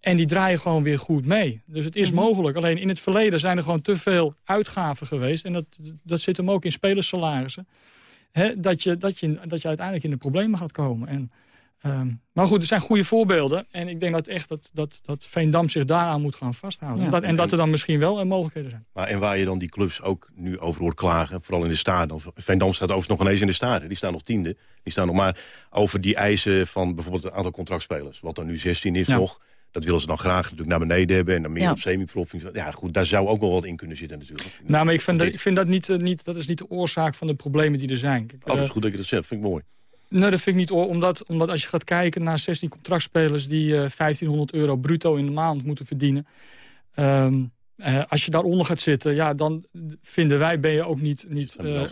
En die draaien gewoon weer goed mee. Dus het is mhm. mogelijk. Alleen in het verleden zijn er gewoon te veel uitgaven geweest. En dat, dat zit hem ook in spelersalarissen. Hè, dat, je, dat, je, dat je uiteindelijk in de problemen gaat komen. En, um, maar goed, er zijn goede voorbeelden. En ik denk dat echt dat, dat, dat Veendam zich daaraan moet gaan vasthouden. En, dat, en dat er dan misschien wel mogelijkheden zijn. Maar en waar je dan die clubs ook nu over hoort klagen, vooral in de stad. Veendam staat overigens nog ineens in de staat. Die staan nog tiende. Die staan nog maar over die eisen van bijvoorbeeld het aantal contractspelers. Wat er nu 16 is nog dat willen ze dan graag natuurlijk naar beneden hebben en dan meer op semi-prof. Ja, goed, daar zou ook wel wat in kunnen zitten natuurlijk. Nou, maar ik vind, dat, ik vind dat niet, uh, niet, dat is niet de oorzaak van de problemen die er zijn. Kijk, oh, dat is eh, goed dat je dat zegt, vind ik mooi. Nee, dat vind ik niet, omdat, omdat als je gaat kijken naar 16 contractspelers... die uh, eh, 1500 euro bruto in de maand moeten verdienen... Um, uh, als je daaronder gaat zitten, ja, dan vinden wij, ben je ook niet... niet uh,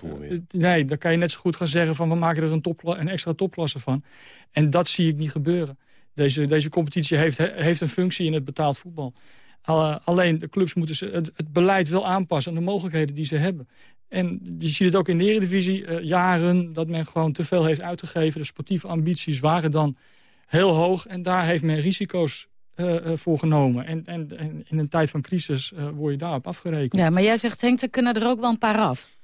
nee, dan kan je net zo goed gaan zeggen van we maken er een, top, een extra topklasse van. En dat zie ik niet gebeuren. Deze, deze competitie heeft, heeft een functie in het betaald voetbal. alleen de clubs moeten het, het, beleid wel aanpassen aan de mogelijkheden die ze hebben. En je ziet het ook in de Eredivisie, uh, jaren dat men gewoon te veel heeft uitgegeven. De sportieve ambities waren dan heel hoog en daar heeft men risico's uh, voor genomen. En, en, en, in een tijd van crisis word je daarop afgerekend. Ja, maar jij zegt Henk, er kunnen er ook wel een paar af.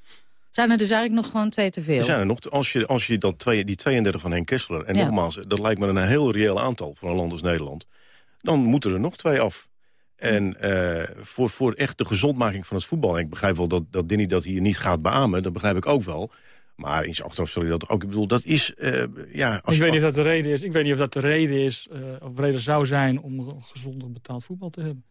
Zijn er dus eigenlijk nog gewoon twee te veel? Er zijn er nog, als je, als je dat twee, die 32 van Henk Kessler... en nogmaals, dat lijkt me een heel reëel aantal voor een land als Nederland... dan moeten er nog twee af. En uh, voor, voor echt de gezondmaking van het voetbal... en ik begrijp wel dat, dat Dinny dat hier niet gaat beamen... dat begrijp ik ook wel... Maar in zijn achteraf zal je dat ook... Ik bedoel, dat is... Uh, ja, als ik weet niet of dat de reden is. Ik weet niet of dat de reden is... Uh, of de reden zou zijn om gezonder betaald voetbal te hebben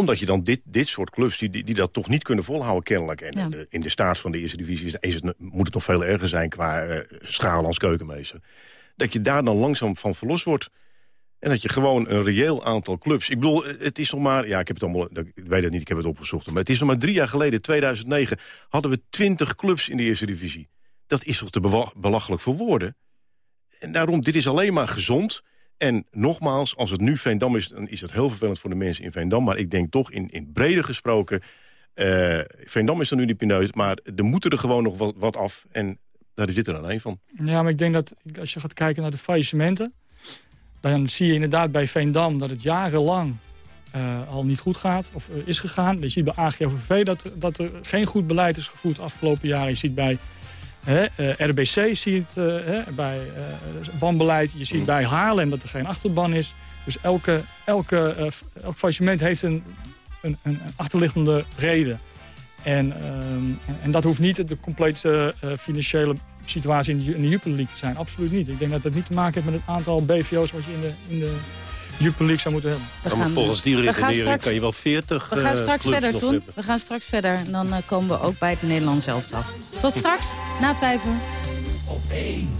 omdat je dan dit, dit soort clubs die, die, die dat toch niet kunnen volhouden kennelijk. En in de staat van de eerste divisie is het, moet het nog veel erger zijn qua uh, schaal als keukenmeester. Dat je daar dan langzaam van verlost wordt. En dat je gewoon een reëel aantal clubs... Ik bedoel, het is nog maar... Ja, ik heb het allemaal... Ik weet het niet, ik heb het opgezocht. Maar het is nog maar drie jaar geleden, 2009... hadden we twintig clubs in de eerste divisie. Dat is toch te belachelijk voor woorden? En daarom, dit is alleen maar gezond. En nogmaals, als het nu Veendam is, dan is het heel vervelend voor de mensen in Veendam. Maar ik denk toch in, in breder gesproken... Uh, Veendam is dan nu die pineut, maar er moeten er gewoon nog wat, wat af. En daar dit er alleen van. Ja, maar ik denk dat als je gaat kijken naar de faillissementen... dan zie je inderdaad bij Veendam dat het jarenlang uh, al niet goed gaat of uh, is gegaan. Je ziet bij AGOVV dat, dat er geen goed beleid is gevoerd afgelopen jaren. Je ziet bij Eh, RBC zie je uh, bij uh, wanbeleid. Je ziet bij Haarlem dat er geen achterban is. Dus elke, elke, elk faillissement heeft een, een, een achterliggende reden. En, ehm, en dat hoeft niet de complete financiële situatie in de, in de te zijn. Absoluut niet. Ik denk dat het niet te maken heeft met het aantal BVO's wat je in de, in de Jupiler League zou moeten hebben. We gaan, volgens die redenering kan je wel 40 We gaan straks verder, Toen. We gaan straks verder. En dan uh, komen we ook bij het Nederlands elftal. Tot straks, na vijf uur. Op één.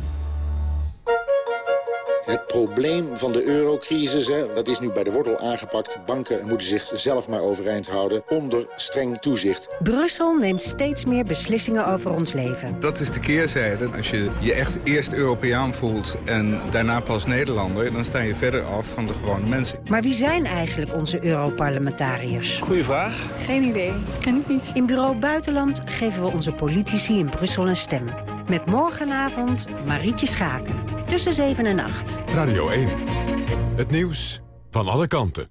Het probleem van de eurocrisis, hè, dat is nu bij de wortel aangepakt. Banken moeten zich zelf maar overeind houden onder streng toezicht. Brussel neemt steeds meer beslissingen over ons leven. Dat is de keerzijde. Als je je echt eerst Europeaan voelt en daarna pas Nederlander... dan sta je verder af van de gewone mensen. Maar wie zijn eigenlijk onze Europarlementariërs? Goeie vraag. Geen idee. Ken ik niet. In Bureau Buitenland geven we onze politici in Brussel een stem. Met morgenavond Marietje Schaken. Tussen 7 en 8. Radio 1. Het nieuws van alle kanten.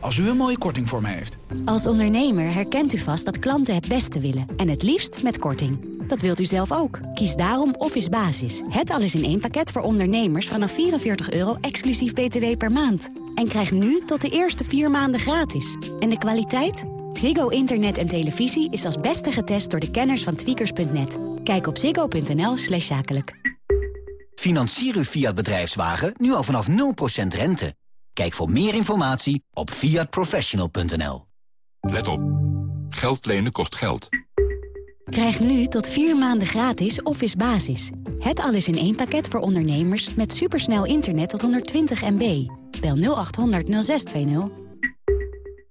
Als u een mooie korting voor mij heeft. Als ondernemer herkent u vast dat klanten het beste willen. En het liefst met korting. Dat wilt u zelf ook. Kies daarom Office Basis. Het alles in één pakket voor ondernemers vanaf 44 euro exclusief btw per maand. En krijg nu tot de eerste vier maanden gratis. En de kwaliteit? Ziggo Internet en televisie is als beste getest door de kenners van tweakers.net. Kijk op ziggo.nl slash zakelijk. Financier uw Fiat bedrijfswagen nu al vanaf 0% rente. Kijk voor meer informatie op fiatprofessional.nl. Let op. Geld lenen kost geld. Krijg nu tot vier maanden gratis Office Basis. Het alles in één pakket voor ondernemers met supersnel internet tot 120 MB. Bel 0800 0620.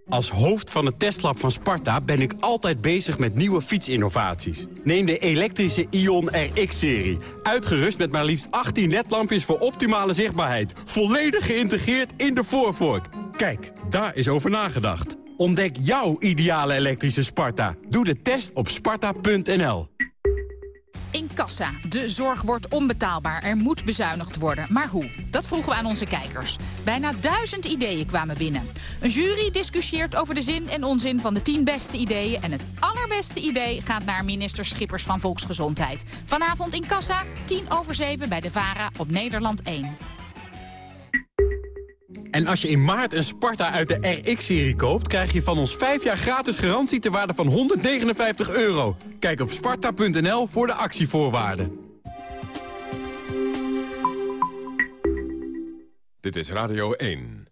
Als hoofd van het testlab van Sparta ben ik altijd bezig met nieuwe fietsinnovaties. Neem de elektrische Ion RX-serie. Uitgerust met maar liefst 18 ledlampjes voor optimale zichtbaarheid. Volledig geïntegreerd in de voorvork. Kijk, daar is over nagedacht. Ontdek jouw ideale elektrische Sparta. Doe de test op sparta.nl. In kassa. De zorg wordt onbetaalbaar. Er moet bezuinigd worden. Maar hoe? Dat vroegen we aan onze kijkers. Bijna duizend ideeën kwamen binnen. Een jury discussieert over de zin en onzin van de tien beste ideeën. En het allerbeste idee gaat naar minister Schippers van Volksgezondheid. Vanavond in kassa, 10 over 7 bij de VARA op Nederland 1. En als je in maart een Sparta uit de RX-serie koopt... krijg je van ons 5 jaar gratis garantie ter waarde van 159 euro. Kijk op sparta.nl voor de actievoorwaarden. Dit is Radio 1.